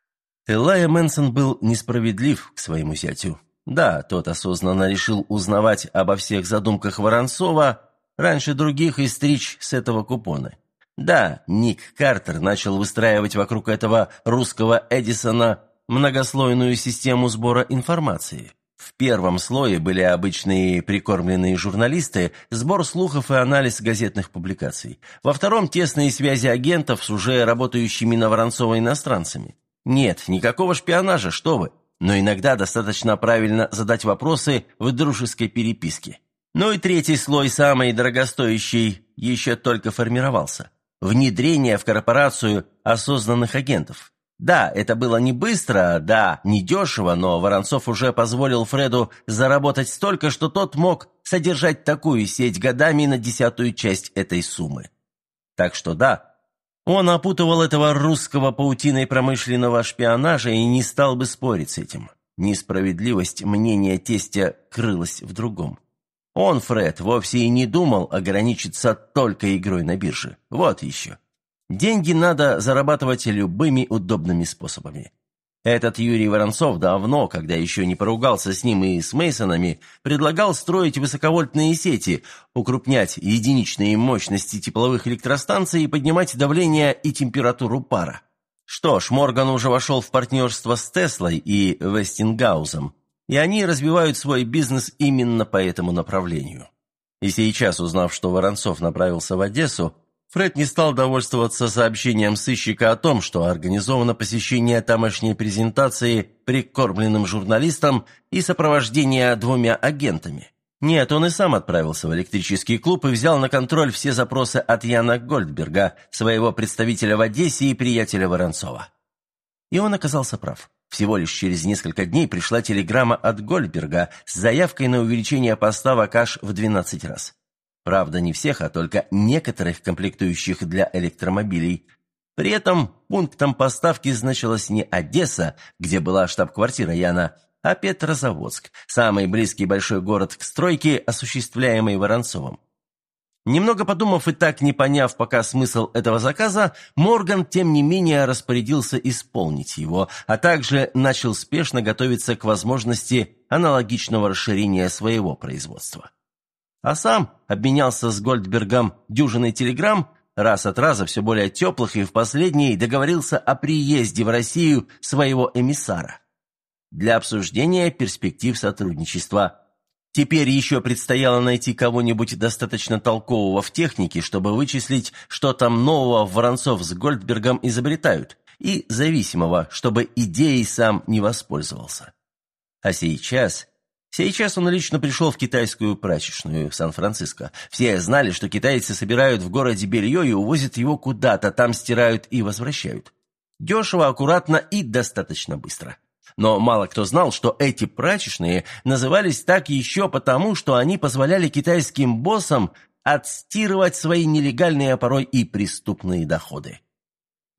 Элайя Мэнсон был несправедлив к своему зятю. Да, тот осознанно решил узнавать обо всех задумках Воронцова, раньше других и стричь с этого купона. Да, Ник Картер начал выстраивать вокруг этого русского Эдисона многослойную систему сбора информации. В первом слое были обычные прикормленные журналисты, сбор слухов и анализ газетных публикаций. Во втором – тесные связи агентов с уже работающими на Воронцова иностранцами. Нет, никакого шпионажа, что вы. Но иногда достаточно правильно задать вопросы в дружеской переписке. Ну и третий слой, самый дорогостоящий, еще только формировался. Внедрение в корпорацию осознанных агентов. Да, это было не быстро, да, не дешево, но Воронцов уже позволил Фреду заработать столько, что тот мог содержать такую сеть годами на десятую часть этой суммы. Так что да, он опутывал этого русского паутиной промышленного шпионажа и не стал бы спорить с этим. Несправедливость мнения тестя крылась в другом. Он, Фред, вовсе и не думал ограничиться только игрой на бирже. Вот еще. Деньги надо зарабатывать любыми удобными способами. Этот Юрий Воронцов давно, когда еще не поругался с ним и с Мейсонами, предлагал строить высоковольтные сети, укрупнять единичные мощности тепловых электростанций и поднимать давление и температуру пара. Что ж, Морган уже вошел в партнерство с Теслой и Вестингаузом, и они развивают свой бизнес именно по этому направлению. И сейчас, узнав, что Воронцов направился в Одессу, Фред не стал довольствоваться сообщением сыщика о том, что организовано посещение тамошней презентации прикормленным журналистам и сопровождение двумя агентами. Нет, он и сам отправился в электрический клуб и взял на контроль все запросы от Яна Гольдберга, своего представителя в Одессе и приятеля Воронцова. И он оказался прав. Всего лишь через несколько дней пришла телеграмма от Гольдберга с заявкой на увеличение поставок аж в 12 раз. Правда, не всех, а только некоторых комплектующих для электромобилей. При этом пунктом поставки значилась не Одесса, где была штаб-квартира Яна, а Петрозаводск, самый близкий большой город к стройке, осуществляемой Воронцовым. Немного подумав и так не поняв пока смысл этого заказа, Морган, тем не менее, распорядился исполнить его, а также начал спешно готовиться к возможности аналогичного расширения своего производства а сам обменялся с Гольдбергом дюжиной телеграмм, раз от раза все более теплых, и в последней договорился о приезде в Россию своего эмиссара для обсуждения перспектив сотрудничества. Теперь еще предстояло найти кого-нибудь достаточно толкового в технике, чтобы вычислить, что там нового Воронцов с Гольдбергом изобретают, и зависимого, чтобы идеей сам не воспользовался. А сейчас... Сейчас он лично пришел в китайскую прачечную в Сан-Франциско. Все знали, что китайцы собирают в городе белье и увозят его куда-то, там стирают и возвращают. Дешево, аккуратно и достаточно быстро. Но мало кто знал, что эти прачечные назывались так еще потому, что они позволяли китайским боссам отстирывать свои нелегальные, а порой и преступные доходы.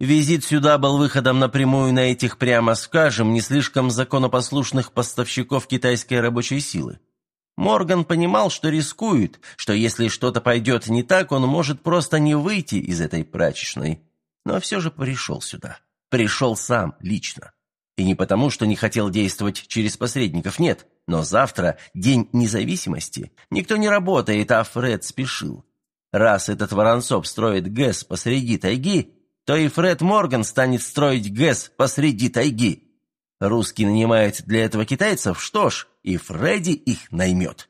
Визит сюда был выходом напрямую на этих, прямо скажем, не слишком законопослушных поставщиков китайской рабочей силы. Морган понимал, что рискует, что если что-то пойдет не так, он может просто не выйти из этой прачечной. Но все же пришел сюда. Пришел сам, лично. И не потому, что не хотел действовать через посредников, нет. Но завтра день независимости. Никто не работает, а Фред спешил. Раз этот Воронцов строит ГЭС посреди тайги, то и Фред Морган станет строить ГЭС посреди тайги. Русский нанимает для этого китайцев, что ж, и Фредди их наймет.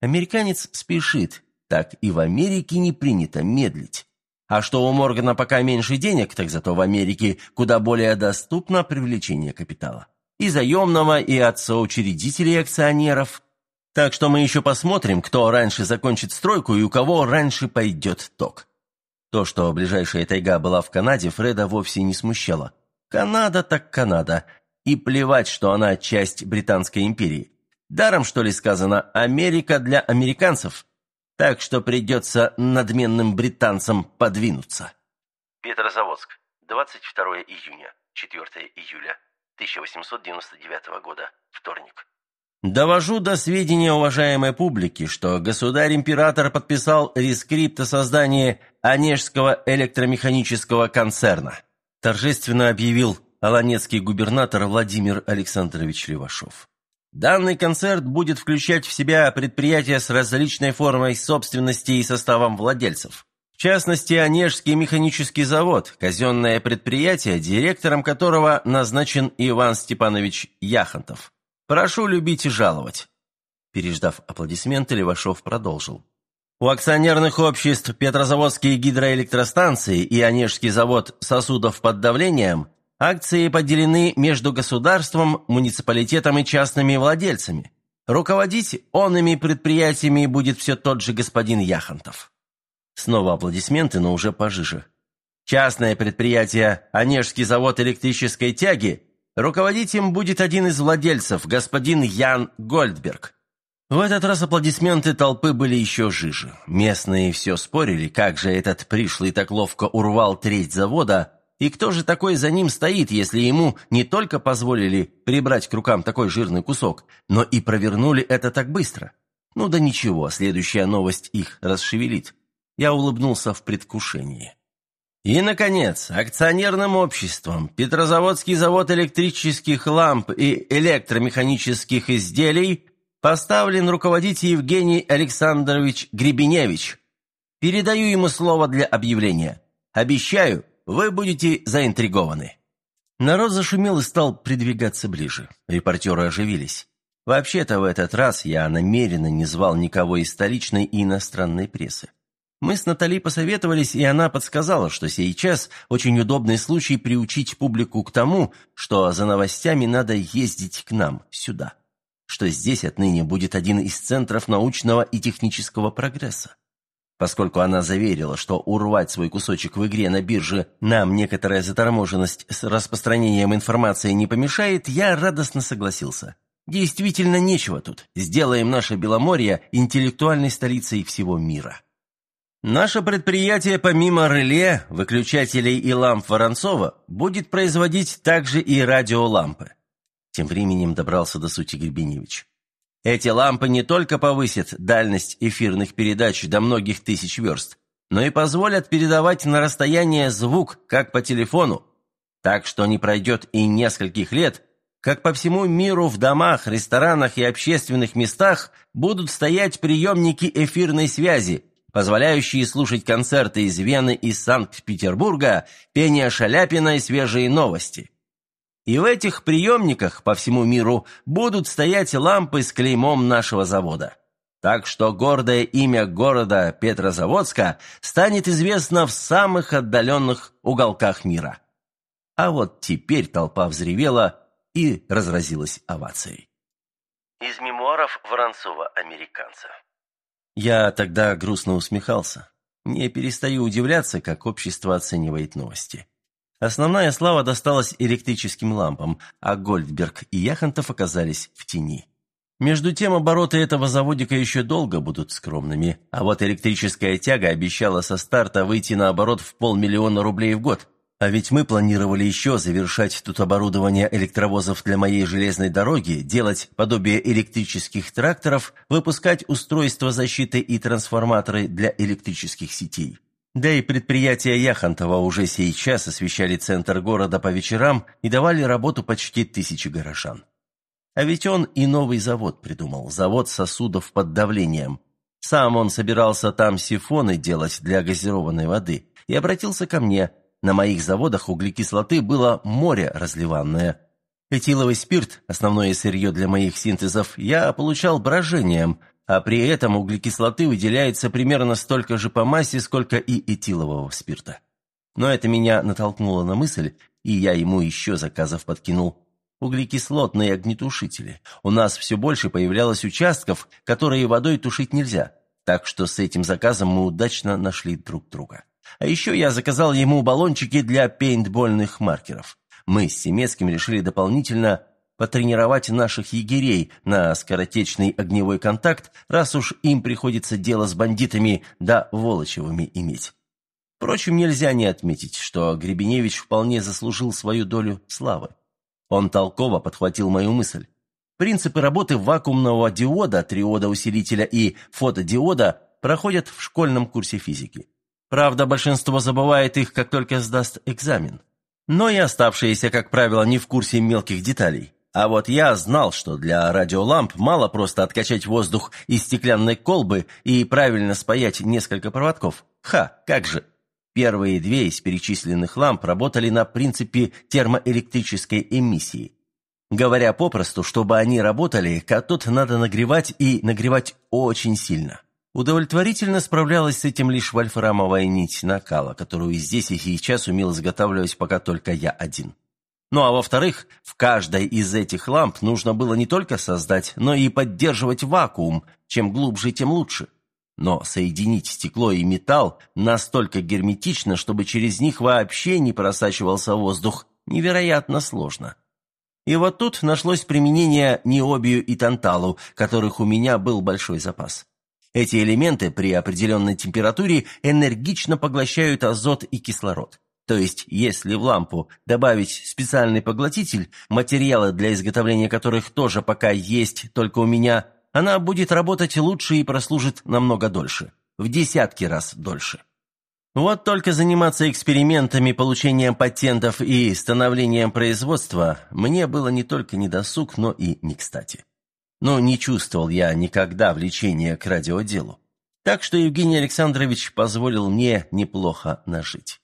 Американец спешит, так и в Америке не принято медлить. А что у Моргана пока меньше денег, так зато в Америке куда более доступно привлечение капитала. И заемного, и от соучредителей акционеров. Так что мы еще посмотрим, кто раньше закончит стройку и у кого раньше пойдет ток. То, что ближайшая тайга была в Канаде, Фреда вовсе не смущало. Канада так Канада. И плевать, что она часть Британской империи. Даром, что ли, сказано «Америка для американцев» так что придется надменным британцам подвинуться.
Петрозаводск, 22 июня, 4 июля 1899 года, вторник.
Довожу до сведения уважаемой публики, что государь-император подписал рескрипт о создании Онежского электромеханического концерна. Торжественно объявил аланецкий губернатор Владимир Александрович Левашов. Данный концерт будет включать в себя предприятия с различной формой собственности и составом владельцев. В частности, Онежский механический завод, казенное предприятие, директором которого назначен Иван Степанович Яхонтов. Прошу любить и жаловать. Переждав аплодисменты, Левашов продолжил. У акционерных обществ Петрозаводские гидроэлектростанции и Онежский завод сосудов под давлением Акции поделены между государством, муниципалитетом и частными владельцами. Руководить онными предприятиями будет все тот же господин Яхонтов. Снова аплодисменты, но уже пожиже. Частное предприятие «Онежский завод электрической тяги» руководить им будет один из владельцев, господин Ян Гольдберг. В этот раз аплодисменты толпы были еще жиже. Местные все спорили, как же этот пришлый так ловко урвал треть завода, и кто же такой за ним стоит, если ему не только позволили прибрать к рукам такой жирный кусок, но и провернули это так быстро? Ну да ничего, следующая новость их расшевелит. Я улыбнулся в предвкушении. И, наконец, акционерным обществом Петрозаводский завод электрических ламп и электромеханических изделий поставлен руководить Евгений Александрович Гребеневич. Передаю ему слово для объявления. Обещаю, вы будете заинтригованы». Народ зашумел и стал придвигаться ближе. Репортеры оживились. Вообще-то в этот раз я намеренно не звал никого из столичной и иностранной прессы. Мы с Натали посоветовались, и она подсказала, что сейчас очень удобный случай приучить публику к тому, что за новостями надо ездить к нам, сюда. Что здесь отныне будет один из центров научного и технического прогресса. Поскольку она заверила, что урвать свой кусочек в игре на бирже нам некоторая заторможенность с распространением информации не помешает, я радостно согласился. Действительно нечего тут. Сделаем наше Беломорье интеллектуальной столицей всего мира. Наше предприятие, помимо реле, выключателей и ламп Воронцова, будет производить также и радиолампы. Тем временем добрался до сути Гребеневич. Эти лампы не только повысят дальность эфирных передач до многих тысяч верст, но и позволят передавать на расстояние звук, как по телефону. Так что не пройдет и нескольких лет, как по всему миру в домах, ресторанах и общественных местах будут стоять приемники эфирной связи, позволяющие слушать концерты из Вены и Санкт-Петербурга, пение Шаляпина и свежие новости. И в этих приемниках по всему миру будут стоять лампы с клеймом нашего завода. Так что гордое имя города Петрозаводска станет известно в самых отдаленных уголках мира. А вот теперь толпа взревела и разразилась овацией.
Из мемуаров Воронцова-американца.
Я тогда грустно усмехался. Не перестаю удивляться, как общество оценивает новости. Основная слава досталась электрическим лампам, а Гольдберг и Яхонтов оказались в тени. Между тем, обороты этого заводика еще долго будут скромными, а вот электрическая тяга обещала со старта выйти на оборот в полмиллиона рублей в год. А ведь мы планировали еще завершать тут оборудование электровозов для моей железной дороги, делать подобие электрических тракторов, выпускать устройства защиты и трансформаторы для электрических сетей. Да и предприятия Яхонтова уже сейчас освещали центр города по вечерам и давали работу почти тысяче горожан. А ведь он и новый завод придумал, завод сосудов под давлением. Сам он собирался там сифоны делать для газированной воды и обратился ко мне. На моих заводах углекислоты было море разливанное. Этиловый спирт, основное сырье для моих синтезов, я получал брожением – а при этом углекислоты выделяется примерно столько же по массе, сколько и этилового спирта. Но это меня натолкнуло на мысль, и я ему еще заказов подкинул. Углекислотные огнетушители. У нас все больше появлялось участков, которые водой тушить нельзя, так что с этим заказом мы удачно нашли друг друга. А еще я заказал ему баллончики для пейнтбольных маркеров. Мы с Семецким решили дополнительно потренировать наших егерей на скоротечный огневой контакт, раз уж им приходится дело с бандитами да Волочевыми иметь. Впрочем, нельзя не отметить, что Гребеневич вполне заслужил свою долю славы. Он толково подхватил мою мысль. Принципы работы вакуумного диода, триода-усилителя и фотодиода проходят в школьном курсе физики. Правда, большинство забывает их, как только сдаст экзамен. Но и оставшиеся, как правило, не в курсе мелких деталей. А вот я знал, что для радиоламп мало просто откачать воздух из стеклянной колбы и правильно спаять несколько проводков. Ха, как же! Первые две из перечисленных ламп работали на принципе термоэлектрической эмиссии. Говоря попросту, чтобы они работали, катод надо нагревать и нагревать очень сильно. Удовлетворительно справлялась с этим лишь вольфрамовая нить накала, которую здесь и сейчас умел изготавливать пока только я один. Ну а во-вторых, в каждой из этих ламп нужно было не только создать, но и поддерживать вакуум, чем глубже, тем лучше. Но соединить стекло и металл настолько герметично, чтобы через них вообще не просачивался воздух, невероятно сложно. И вот тут нашлось применение необию и танталу, которых у меня был большой запас. Эти элементы при определенной температуре энергично поглощают азот и кислород. То есть, если в лампу добавить специальный поглотитель, материалы для изготовления которых тоже пока есть только у меня, она будет работать лучше и прослужит намного дольше. В десятки раз дольше. Вот только заниматься экспериментами, получением патентов и становлением производства мне было не только недосуг, но и не кстати. Но не чувствовал я никогда влечения к радиоделу. Так что Евгений Александрович позволил мне неплохо нажить.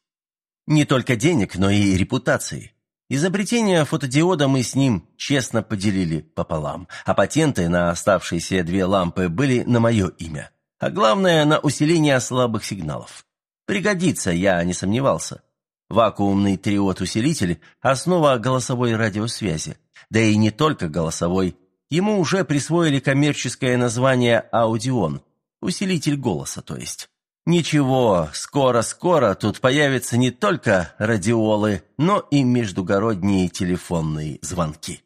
Не только денег, но и репутации. Изобретение фотодиода мы с ним честно поделили пополам, а патенты на оставшиеся две лампы были на мое имя. А главное, на усиление слабых сигналов. Пригодится, я не сомневался. Вакуумный триод-усилитель – основа голосовой радиосвязи. Да и не только голосовой. Ему уже присвоили коммерческое название «Аудион» – усилитель голоса, то есть. Ничего, скоро-скоро тут появятся не только радиолы, но и междугородние телефонные звонки.